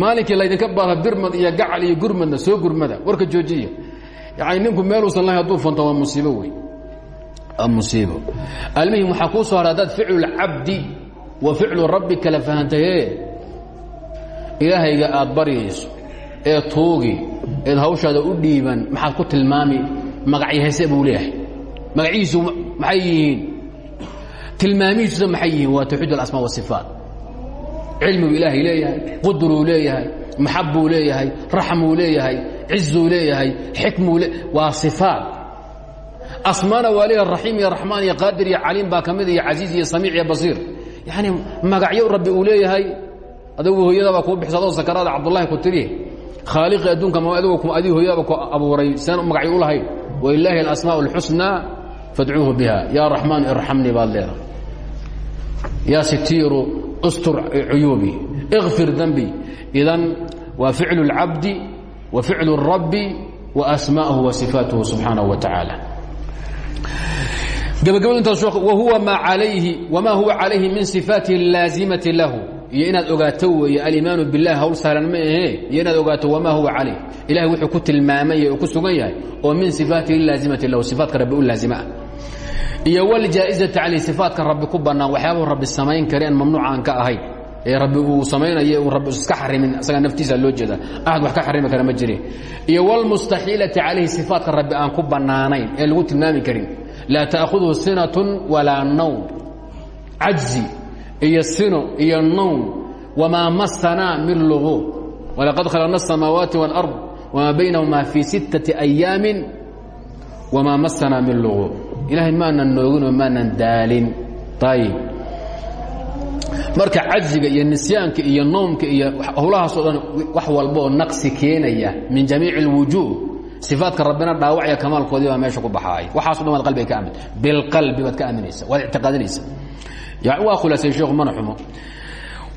Maalinkii laydinka baada birmad iyo gacal iyo gurmadna soo gurmada warka joojiya. Yani ninku meeluusan lahayn hadduu fanto waa musiibo wey. Musiibo. Almuhim waxaa kuu soo haray haddaad ficlu اlcabdi wa ficlu rabbi kala fahantaye. Ilaahayga aad baryayso ee tuugi eed hawshaada u dhiiban maxaad ku tilmaami magacyahayse buu leeyahay. Magacihiisu maxay yihiin? Tilmaamihiisusa maxay yihiin? Waa tawxiid alasmaa wasifaat cilmiguu ilaahay leeyahay qudruu leeyahay maxabuu leeyahay raxmuu leeyahay cizuu leeyahay xikmuu waa sifaat. Asmaana waa leeyahay raxiim iyo raxmaan iyo qaadir iyo caliim baa ka mid iyo casiiz iyo samiic iyo basiir. Yani magacyo rabbi uu leeyahay adugu hooyadabaa kuu bixisa adoo sakaraada cabdullahi ku tiri khaaliqi adduunka ma adigu adii hooyadaba ku abuuray saan magacyo u lahayn walilaahi alasmaa اlxusnaa fadcuuhu biha yaa raxmaan irxamnii baad leedahay yaa sitiiru ustur cuyuubi ikfir dembi idan waa ficlu اlcabdi wa ficlu الrabbi wa asmaahu wa sifaatuhu subxaanaه wa tacaala gabagabadu intaas wahuwa maa alayhi wamaa huwa calayhi min sifaatihi اlaazimati lahu iyo inaad ogaato weeye alimaanu bilah hawl sahlan ma ahee iyo inaad ogaato wamaa huwa calayh ilahay wuxuu ku tilmaamay oo ku sugan yahay oo min sifaatihi laasimati lahu sifaatka rabbi u laazima ah. Iyo wljaa'izati calayh sifaatka rabbi ku bannaan waxyaabuu rabbi samayn kareen mamnuucaan ka ahayn. Ee rabbi uu samaynayo uu rabbi iska xarimin isaga naftiisa loo jeeda. Ahad wax ka xarimi kara ma jire iyo wlmustaxiilati calayhi sifaatka rabbi aan ku bannaanayn ee lagu tilmaami karin. Laa ta'khudhu sinatun walaa nawm. Cajzi iyo sino iyo nown wamaa masanaa min luguub walaqad khalaqna asamaawaati wاlard wamaa baynahumaa fii sittati ayaami wamaa masanaa min luguub ilaahay maanan nooginoo maanan daalin. Ayib marka cajziga iyo nisyaanka iyo noomka iyo howlahaasoo dhan wax walbaoo naqsi keenaya min jamiic اlwujuuh ifaadka rabbina dhaawacya kamaalkoodii baa meesha ku baxaay. Waxaaso dhan waad qalbiga ka aamin. Bilqalbi baad ka aaminaysa waad ictiqaadinaysa waa khulaasay sheekhu mana xumo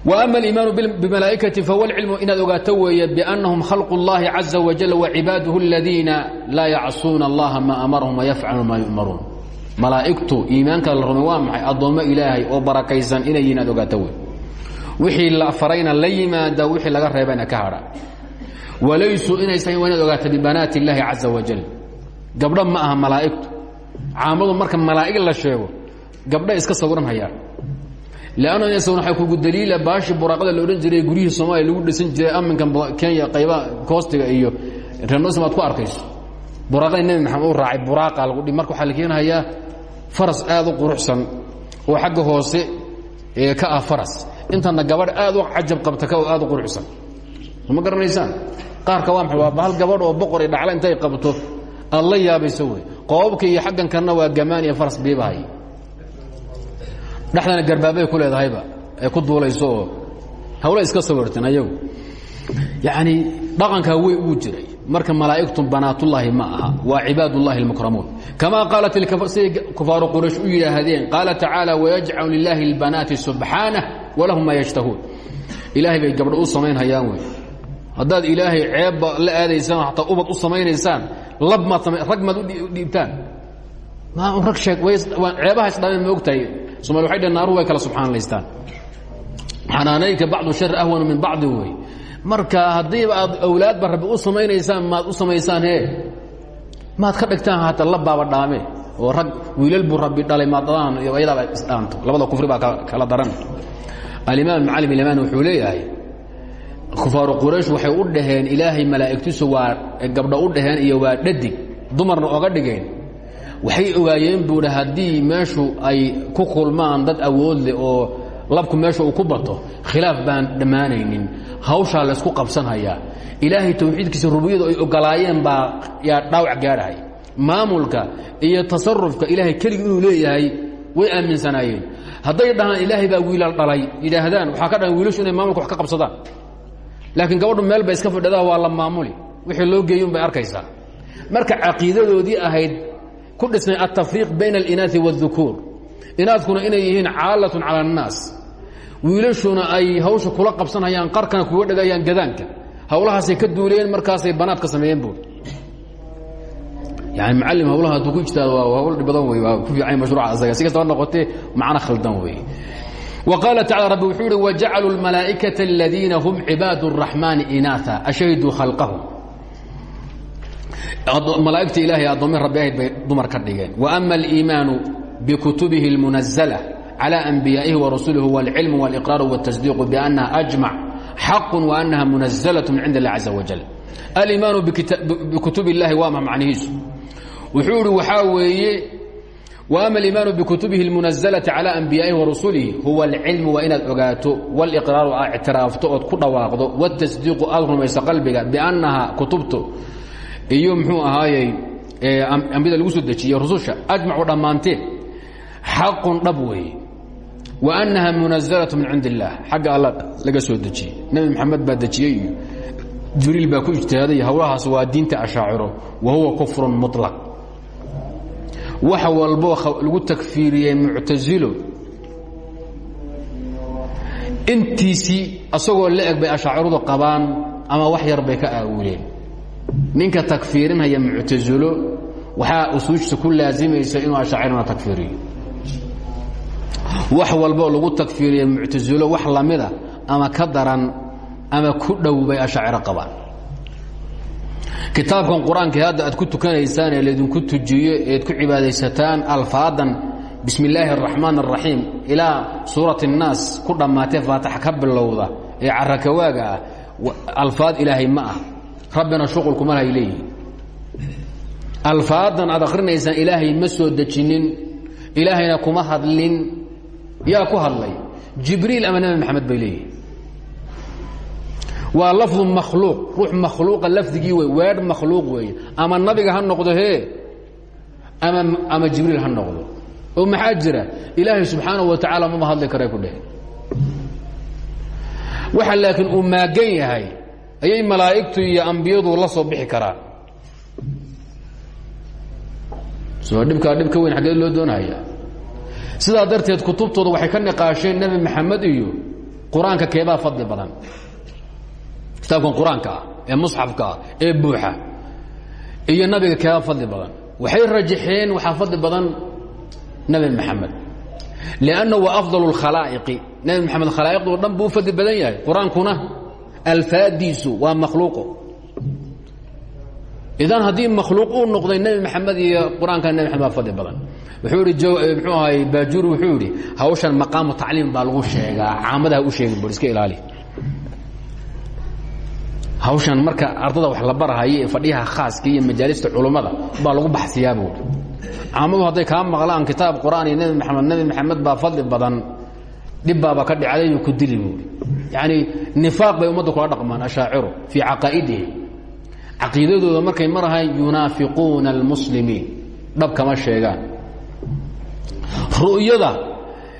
وأma الإimaan bmalaaئkaةi fahuwa اlcilmu inaad ogaato weeye بأnahum khalq الlahi caزa وaجل وcibaadه الadiina laa yacsuuna اllaha ma amarahum وayafcalu ma yu'maruun malaa'igtu iimaanka la rumay waa maxay addoommo ilaahay oo barakaysan inay yihin aad ogaato wey wixii la farayna la yimaada wixii laga reebayna ka hadha walaysuu inaysan waa inaad ogaata bibanaati اllahi caزa وaجل gabdho ma aha malaa'igtu caamadu marka malaa'ig la sheego gabdha iska sawiran hayaan lann isaguna waxaa kugu daliila baashi buraaqada la odhan jiray guryihii soomaaliya lagu dhisan jiray aminkan kenya qayba koostiga iyo reernosm aad ku arkayso buraaqadii nebi maxamed u raacay buraaqa lagu dhi marka waxaa la keenhayaa faras aad u quruxsan oo xagga hoose ka ah faras intana gabadh aad u cajab qabta ka aad u quruxsan ma garanaysaan qaarka waa maa waa bahal gabadh oo boqor i dhacla intay qabto aad la yaabayso wey qoobabka iyo xaggan kalena waa gamaan iyo faras biibahay dhexdana garbaabay ku leedahayba ee ku duulayso hawla iska sawirteen ayagu. Yacni dhaqankaa wey uu jiray. Marka malaa'igtu banaatullaahi ma aha waa cibaad ullahi اlmukramuun kama qaalat siday kufaaru quraysh u yidhaahdeen qaala tacaala wayajcalu lilaahi اlbanaati subxaanah walahum maa yashtahuun. Ilaahay bay gabdho u samaynhayaan wey. Haddaad ilaahay ceebba la aadaysaan hataa ubad u samaynaysaan lab maad rag maad u dhiibtaan. Rag sheeg ceebaha isdhameen ma somaali waxay dheen naaruhu way kala subxaanlaystaan xanaanaynka bacdu shar ahwanu min bacdi wey. Marka haddiiba aad awlaadba rabbi u samaynaysaan maad u samaysaan he maad ka dhigtaan hata la baaba dhaame oo rag wiilal buu rabbi dhalay maadadaan iyo ayadaaba isdhaanto labada kufri baa kala daran. Alimaam macalim ilmaan wuxuu leeyahay kufaaru quraysh waxay u dhaheen ilaahay malaa'igtiisu waa gabdho u dhaheen iyo waa dhadig dumarna oga dhigeen waxay ogaayeen buuhi haddii meeshu ay ku kulmaan dad awood leh oo labku meesha uu ku bato khilaaf baan dhammaanaynin. Hawshaa laysku qabsanhayaa. Ilaahay tawxiidkiisa rububiyadu ay ogolaayeen baa yaa dhaawac gaadhahay. Maamulka iyo tasarufka ilaahay keligii inuu leeyahay way aaminsanaayeen. Hadday dhahaan ilaahay baa wiilal dhalay yidhaahdaan waxaa ka dhahan wiilashu inay maamulka wax ka qabsadaan. Laakiin gabadhu meel bay iska fadhidaa waa la maamuli. Wixii loo geeyun bay arkaysaa. Marka caqiidadoodii ahayd ku dhisnay altafriiq bayna alinaai wاdukuur inaadkuna inay yihiin caalatun cala الnaas wiilashuna ay hawsha kula qabsanhayaan qarkana kuga dhegayaan gadaanka hawlahaasay ka duuleen markaasay banaad ka sameeyeen buur yani macallim hawlaha hadduu ku ijtaado waa hawl dhib badan wey waa ku fiican mashruuca asaga si kastaba noqotee macno khaldan wey وqاaل تaعالى رب wuxuu uhi وجacلوا المaلaaئكaة الذيina هم عibaad الرaحمaaن إناثا أشhهدوا خلقهم malaaئgta ilahay addoomi rabbi ahayd bay dumar ka dhigeen وأma الإiمaaن بكتبه المنزلة على أنبiyائihi ورسuله هو العلم والإقرار والتصديق بأنها أجمع حق وأنها منزلة من عind الله عزa وجل الإiمaaن بكتب اللahi waa ma macnihiisu wuxuu ihi waxaa weeye وأma الإimaan bkutubihi الmuنaزلة عalى أنbiyaaئihi وrasulihi huwa اlcilmu waa inaad ogaato واlإqraaru aa ictiraafto ood ku dhawaaqdo والtasdiiqu aad rumayso qalbiga بأnnaha kutubtu iyo mxuu ahaayey ambiyada lagu soo dejiye rususha أجmacu dhammaanteen xaqun dhab weeye وأnnaha muنaزlaة min cindi الlah xagga alla laga soo dejiyey nebi mxamed baa dejiyey iyo jibriil baa ku ijtihaaday howlahaas waa diinta ashaaciro wa huwa kufr muطلق wax walboo lagu takfiiriyey muctasilo intiisii asagoo la eg bay ashaaciradu qabaan ama wax yar bay ka aawuleen ninka takfiirinhaya muctasilo waxaa usuujta ku laasimaysa inuu ashaacirana takfiiriyo. Wax walboo lagu takfiiriye muctasilo wax lamida ama ka daran ama ku dhow bay ashaaciro qabaan. Kitaabkan qur'aanka hadda aad ku tukanaysaan ee laydinku tujiyo eed ku cibaadaysataan alfaadan bismi illaahi araxmaan araxiim ilaa suurat ku dhammaatee faatax ka bilowda ee carakawaaga ah alfaad ilaahay ma ah rabbina shuqulkuma lahay leeyihiin alfaadan aad akrinaysaan ilaahay ma soo dejinin ilaahayna kuma hadlin. Yaa ku hadlay jibriil ama nebi maxamed bay leeyihiin waa lafdu makhluuq ruux makhluuqa lafdigii wey weer makhluuq weeye ama nabiga ha noqdo hee ama ama jibriil ha noqdo. Oo maxaa jira? Ilaahay subxaanahu wa tacaala mama hadli karay ku dheh. Waxa laakiin uu maagan yahay ayay malaa'igtu iyo ambiyadu la soo bixi karaan. Soo dhibkaa dhib ka weyn xaggeed loo doonaya. Sidaa darteed kutubtooda waxay ka niqaasheen nebi maxamed iyo qur'aanka keebaa fadli badan. Kitaabkan qur'aanka ah ee musxafka ah ee buuxa iyo nabiga keebaa fadli badan. Waxay rajaxeen waxaa fadli badan nabi maxamed. Lanna wa afdal اlkhalaa'iqi nabi maxamed khalaa'iqdo dhan buu u fadli badan yahay qur'aankuna alfaadiisu waa makhluuqo idan haddii makhluuq uu noqday nebi maxamed iyo qur'aanka nebi maxamed baa fadli badan. Wuxuu idhi mxuu ahay baajuri wuxuu idhi hawshan maqaamu tacliim baa lagu sheegaa marka ardada wax la barahayo ee khaaska iyo majaalista culummada baa lagu baxsiyaa buui caamadu hadday maqlaan kitaab qur'aan iyo nebi maxamed nebi maxamed baa fadli badan dhibbaaba ka dhicdayu ku dili yacni nifaaq bay ummadda kula dhaqmaan ashaaciru fii caqaa'idihim. Caqiidadooda markay marahayn yunaafiquuna almuslimiin. Dhab kama sheegaan. Ru'yada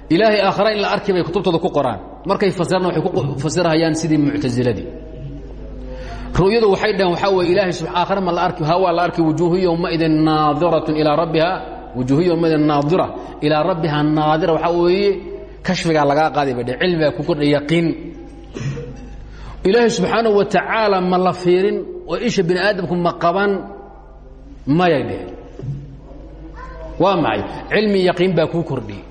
ilaahay aakhara la arki kutubtooda ku qoraan. Markay fasirana waxay ku fasirhayaan sidii muctasiladii ru'yadu waxay dhaheen waxaa weye ilaahay aakhare ma la arki ha la arki wujuuhu yowmaidin naadiratun ilaa rabbiha wujuuhu yowmaidin naadira ilaa rabbiha naadira. Waxaa weeye kashfigaa lagaa qaaday bay dhe ku kordha yaqiin ilaahay subxaanahu wa tacaala ma la fiirin oo isha bini aadamku ma qaban mayay dheh waa maxay cilmi yaqiin baa kuu kordhiyey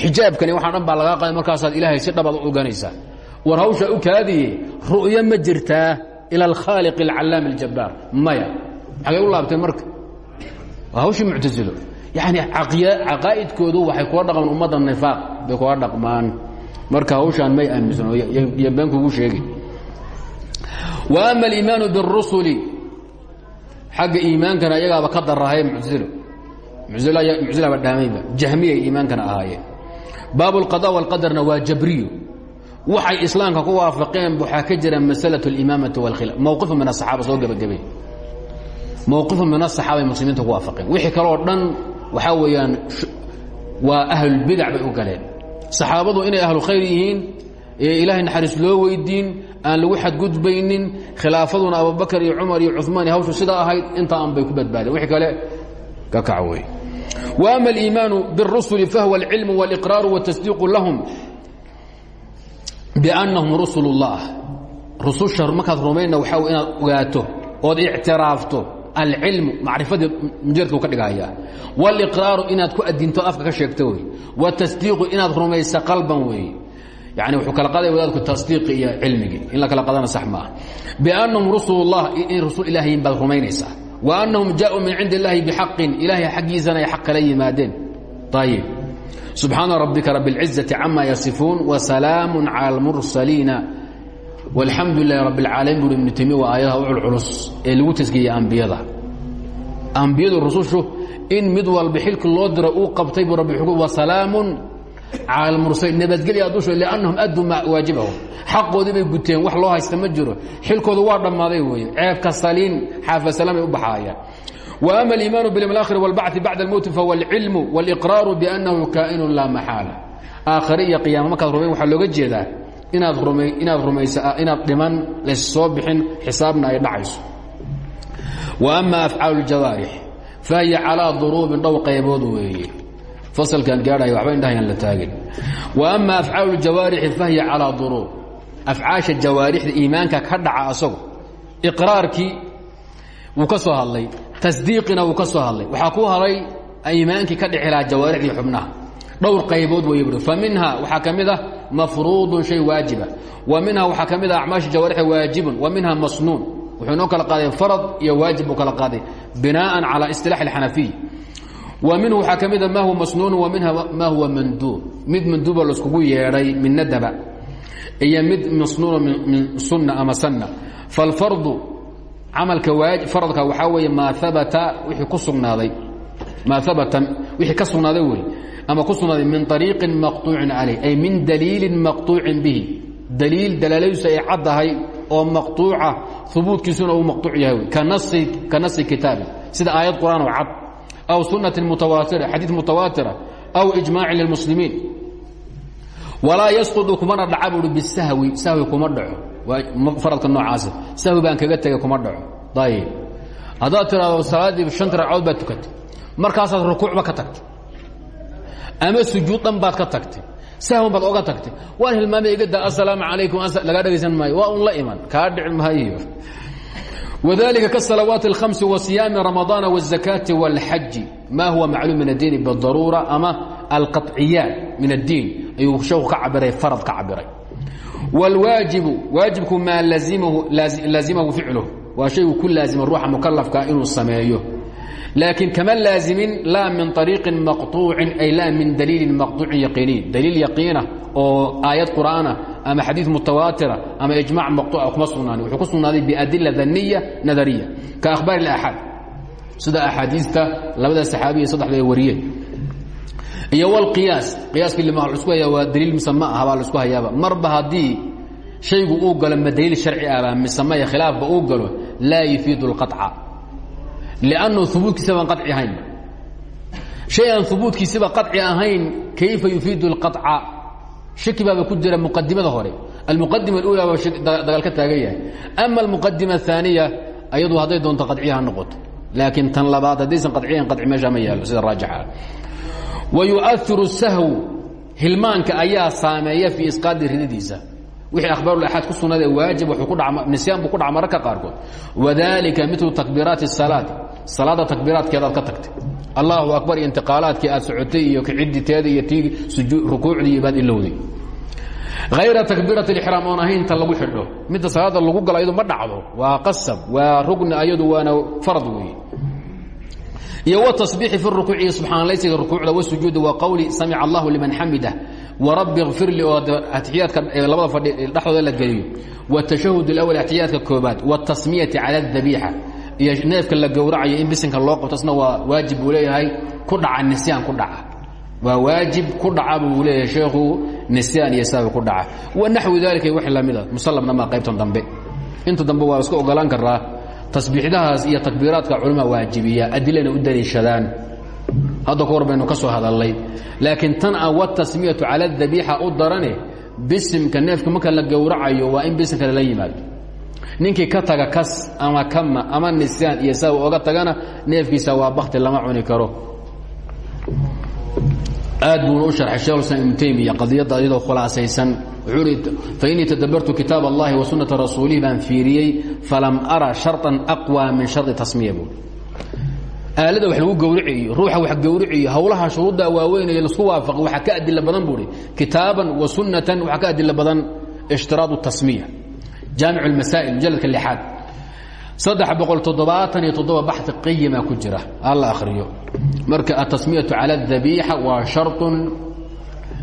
xijaabkani waxaa dhan baa lagaa qaaday markaasaad ilaahay si dhabaad u oganaysaa war hawshaa u kaadiye ru'yo ma jirtaa ilى اkhaaliq اcallaam اjabbaar maya xagay u laabteen marka waa hawshii muctasilo yani caqaa'idkoodu waxay kula dhaqmaan ummadda nifaaq bay kula dhaqmaan marka hawshaan may aaminsano iyo been kugu sheegi wa ama aliimaanu biالrusuli xagga iimaankana iyagaaba ka darahay muctasilo muctasilaba dhaamayba jahmiyay iimaankana ahaayeen baab اlqada wاlqadarna waa jabriyo waxay islaamka ku waafaqeen waxaa ka jira masalaة اlimaamati wاlkhilaf mowqifu min asaxaaba soo gebagabay mowqifu min asaxaabay muslimiinta ku waafaqeen wixii kaloo dhan waxaa weeyaan waa ahlulbidac bay u galeen saxaabadu inay ahlu khayr yihiin ee ilaahay naxariis loo weydiin aan lagu xadgudbaynin khilaafaduna abubakar iyo cumar iyo cumaan iyo hawshu sidaa ahayd intaa an bay ku badbaadeen wixii kale ka kac wey وأma الإimaanu bالrusuli fahuwa اlcilm واlإqrاar والتصdiiq lahm bannahum rusul اllah rususha markaad rumayna waxaa inaad ogaato ood ictiraafto alcilmu macrifadii mujaradku ka dhigaya wاliqraaru inaad ku adinto afka ka sheegto wey wاtasdiiqu inaad rumaysa qalban weeye yani wuxuu kala qaadaya wadaadku tasdiiqi iyo cilmigii in la kala qaadana sax maaha. Biannahum rusulullah in rasul ilaah yihiin baad rumaynaysaa. Wa annahum jaauu min cindi illaahi bixaqin ilaahay xaggiisana ay xaq kala yimaadeen. Ayib subxaana rabbika rabi اlcizati cama yasifuun wasalaamu cala almursaliina. Walxamdu lilahi rabi اlcaalamin buri ibnu taymiya waa aayadaha uculculus ee lagu taskiiyey ambiyada. Ambiyadu rusushu in mid walba xilki loo diro uu qabtay buu rabbi wasalaamun al mursal nabadgelyaa dusho liannahum aduu waajibahum. Xaqoodii bay guteen wax loo haysta ma jiro. Xilkooda waa dhammaaday weeye. Ceebka saliin xaafad salaan bay u baxaayaan wa ama aliimaanu bilyom alaakhir walbacdi bacda almowti fahuwa alcilmu waliqraaru biannahu kaa'inun laa maxaala aakhare iyo qiyaama markaad rumayn waxaa looga jeedaa inaad ruma inaad rumaysa ah, inaad dhiman layssoo bixin xisaabna ay dhacayso. Wa ama afcaalu ljawaarix fahiya calaa duruubin dhow qaybood weeye fasalkan gaadhaya waxba indhahayaan la taagin. Wa ama afcaalu ljawaarixi fahiya calaa duruub afcaasha jawaarixda iimaanka ka dhaca asagu iqraarkii wuu ka soo hadlay tasdiiqina wuu ka soo hadlay. Waxaa ku hadhay iimaankii ka dhici lahaa jawaarixdii xubnaha. Dhowr qaybood way buhi fa minha waxaa ka mid ah mafruudun shay waajiba wa minha waxaa ka mid ah acmaasha jawaarixa waajibun wa minha masnuun. Wuxuu inoo kala qaaday farad iyo waajib buu kala qaaday binaaan calaa isilaax alxanafiy wa minhu waxaa ka mida ma huwa masnuun wa minha ma huwa manduub mid manduuba laiskugu yeedhay min nadaba iyo mid masnuuno min sunna ama sanna falfardu camalka faradka waxaa weeye maa abata wixii ku sugnaaday maa abata wixii ka sugnaaday wey ama ku sugnaaday min ariiqin maqطuucin calayh ay min daliilin maqطuucin bihi daliil dalaaladiisu ay caddahay oo maqطuuca hubuudkiisuna uu maqطuuc yahay ka nasi kitaabi sida aayad qur'aan oo cad aw sunati mutawaatira xadiid mutawaatira aw ijmaaci lilmuslimiin walaa yasqudu kumana dhaca buui bisahwi sahwi kuma dhaco aradka noocaas sahwi baan kaga tegay kuma dhaco ayib haddaad tiraado salaaddii shanta ragcood baad tukatay markaasaad rukuucba ka tagtay ama sujuud dhan baad ka tagtay sahwan baad oga tagtay waan hilmaamay igada assalaamu calaykum lagaa dhegaysan maayo waa un la iman kaa dhici maayo وذلika kaالصلaوaaت الخمس وصiyaami رamaضاaن والزakاaةi والxaji ma huwa macluum min الdiin bالضaruuرة ama alqaطciyaat min الdiin ayuu sheeku ka cabiray farad ka cabiray wاlwaajibu waajibku maa laazimahu ficluh waa shaygu ku laazima ruuxa mukalafka inuu sameeyo laakiin kama laazimin laa min طariiqin maqطuucin ay laa min daliilin maqطuucin yaqiiniin daliil yaqiina oo aayad qur'aana ama xadiid mutawaatira ama ijmac maqطuuca kuma sugnaanin wuxuu ku sugnaaday biadila daniya nadariya ka akhbaar اlaxaad sida axaadiista labada saxaabiya saddexda ay wariyeen iyo wlqiyaas qiyaaskii lima lasku hayaa waa daliil mise ma aha baa laisku hayaaba marba haddii shaygu uu galo ma daliil sharci ahba mise maya khilaafba uu galo laa yufiidu اlqaطca liannu hubuudkiisaba aan qaci ahayn shay aan hubuudkiisiba qaci ahayn kayfa yufiidu اlqaطca shaki baaba ku jira muqadimada hore. Almuqadima alula ba dagaal ka taagan yahay. Ama almuqadima aaniya ayadu hadday doonto qadciya ha noqoto. Laakiin tan labaad haddaysan qaciyan qaci meesha ma yaalo sida raajixaa wa yuahiru sahw hilmaanka ayaa saameeya fii isqaadi rididiisa wixii akhbaaru axaad ku sugnada waajib wuuu ku dhama nisyaan buu ku dhaca mararka qaarkood. Wadalika milu takbiiraati salaati. Salaada takbiiraadkeedaad ka tagtay allahu akbar iyo intiqaalaadkii aad socotay iyo kiciditeeda iyo tii rukuucdii baad ilowday hayra takbiirat اlixraam oon ahayn ta lagu xidho midda salaada lagu galo ayadu ma dhacdo waa qasab waa rugni ayadu waana farad weeye iyo wtasbiixi fi rukuuci subxaanalaysiga rukuucda wasujuudi wa qowli samica allahu liman xamidah warabbi kfir li oo atixiyaadka labada fadhi dhexdooda la geliyo wاtashahud اlأwl atixiyaadka koobaad wاtasmiyati cala اdabiixa iyo neefka la gowracayo in bisinka loo qabto isna waa waajib buu leeyahay ku dhaca nisyaan ku dhaca. Waa waajib ku dhaca buu leeyahay sheekhu nisyaan iyo saabi ku dhaca. Wanaxwi dalika wix lamida musallamna maa qaybtan dambe. Inta dambe waa iska ogolaan karaa tasbiixdahaas iyo takbiiraadka culama waajibiya adilana u daliishadaan. Hadda ka hor baynu ka soo hadalnay laakiin tan a watasmiyatu cala dabiixa u darane bisimka neefka marka la gowracayo waa in bisimka lala yimaado ninkii ka taga kas ama kama ama nisyaan iyo saa oga tagana neefkiisa waa bakti lama cuni karo. Aad buuna u haray shekh islam ibnu taymiya qadiyadda iyadoo khulaasaysan. Wuxuui fainii tadabartu kitaab allahi wa sunnata rasuulihi baan fiiriyey falam ara sharطan aqwa min sharطi tasmiya buui aalada wax lagu gawriciyo ruuxa wax gawriciyo hawlaha shuruudda waaweynee la isku waafaqi waxaa ka adilo badan buuhi kitaaban wa sunnatan waxaa ka adilo badan ishtiraadu tasmiya jaamic اlmasaa'il mujaladka lixaad saddex boqol toddobaatan iyo toddoba baxi qayima ku jira alla akhriyo marka atasmiyatu cala اdabiixa waa sharطun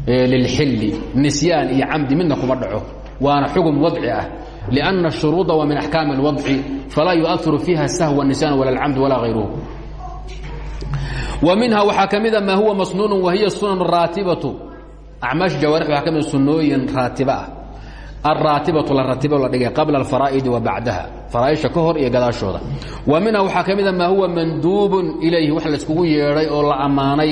lilxilli nisyaan iyo camdi midna kuma dhaco waana xugum wadci ah liأnna الshuruuda waa min axkaami اlwadci falaa yuahiru fiiha sahwa nisyan wala اlcamd walaa hayruhu wa minha waxaa ka mida maa huwa masnuun wahiya sunan raatibatu acmaash jawaarix waxaa ka mida sunooyin raatiba ah alraatibatu la ratibo la dhigay qabla alfaraa'idi wa bacdaha faraaisha ka hor iyo gadaashooda. wa minha waxaa ka mid a maa huwa manduubun ilayhi wax layskugu yeedhay oo la ammaanay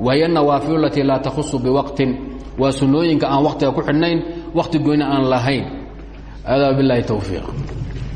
wahiy annawaafilu alatii laa takhusu biwaqtin waa sunnooyinka aan wakhtiga ku xidhnayn wakhti goyna aan lahayn adaa bilaahi towfiiq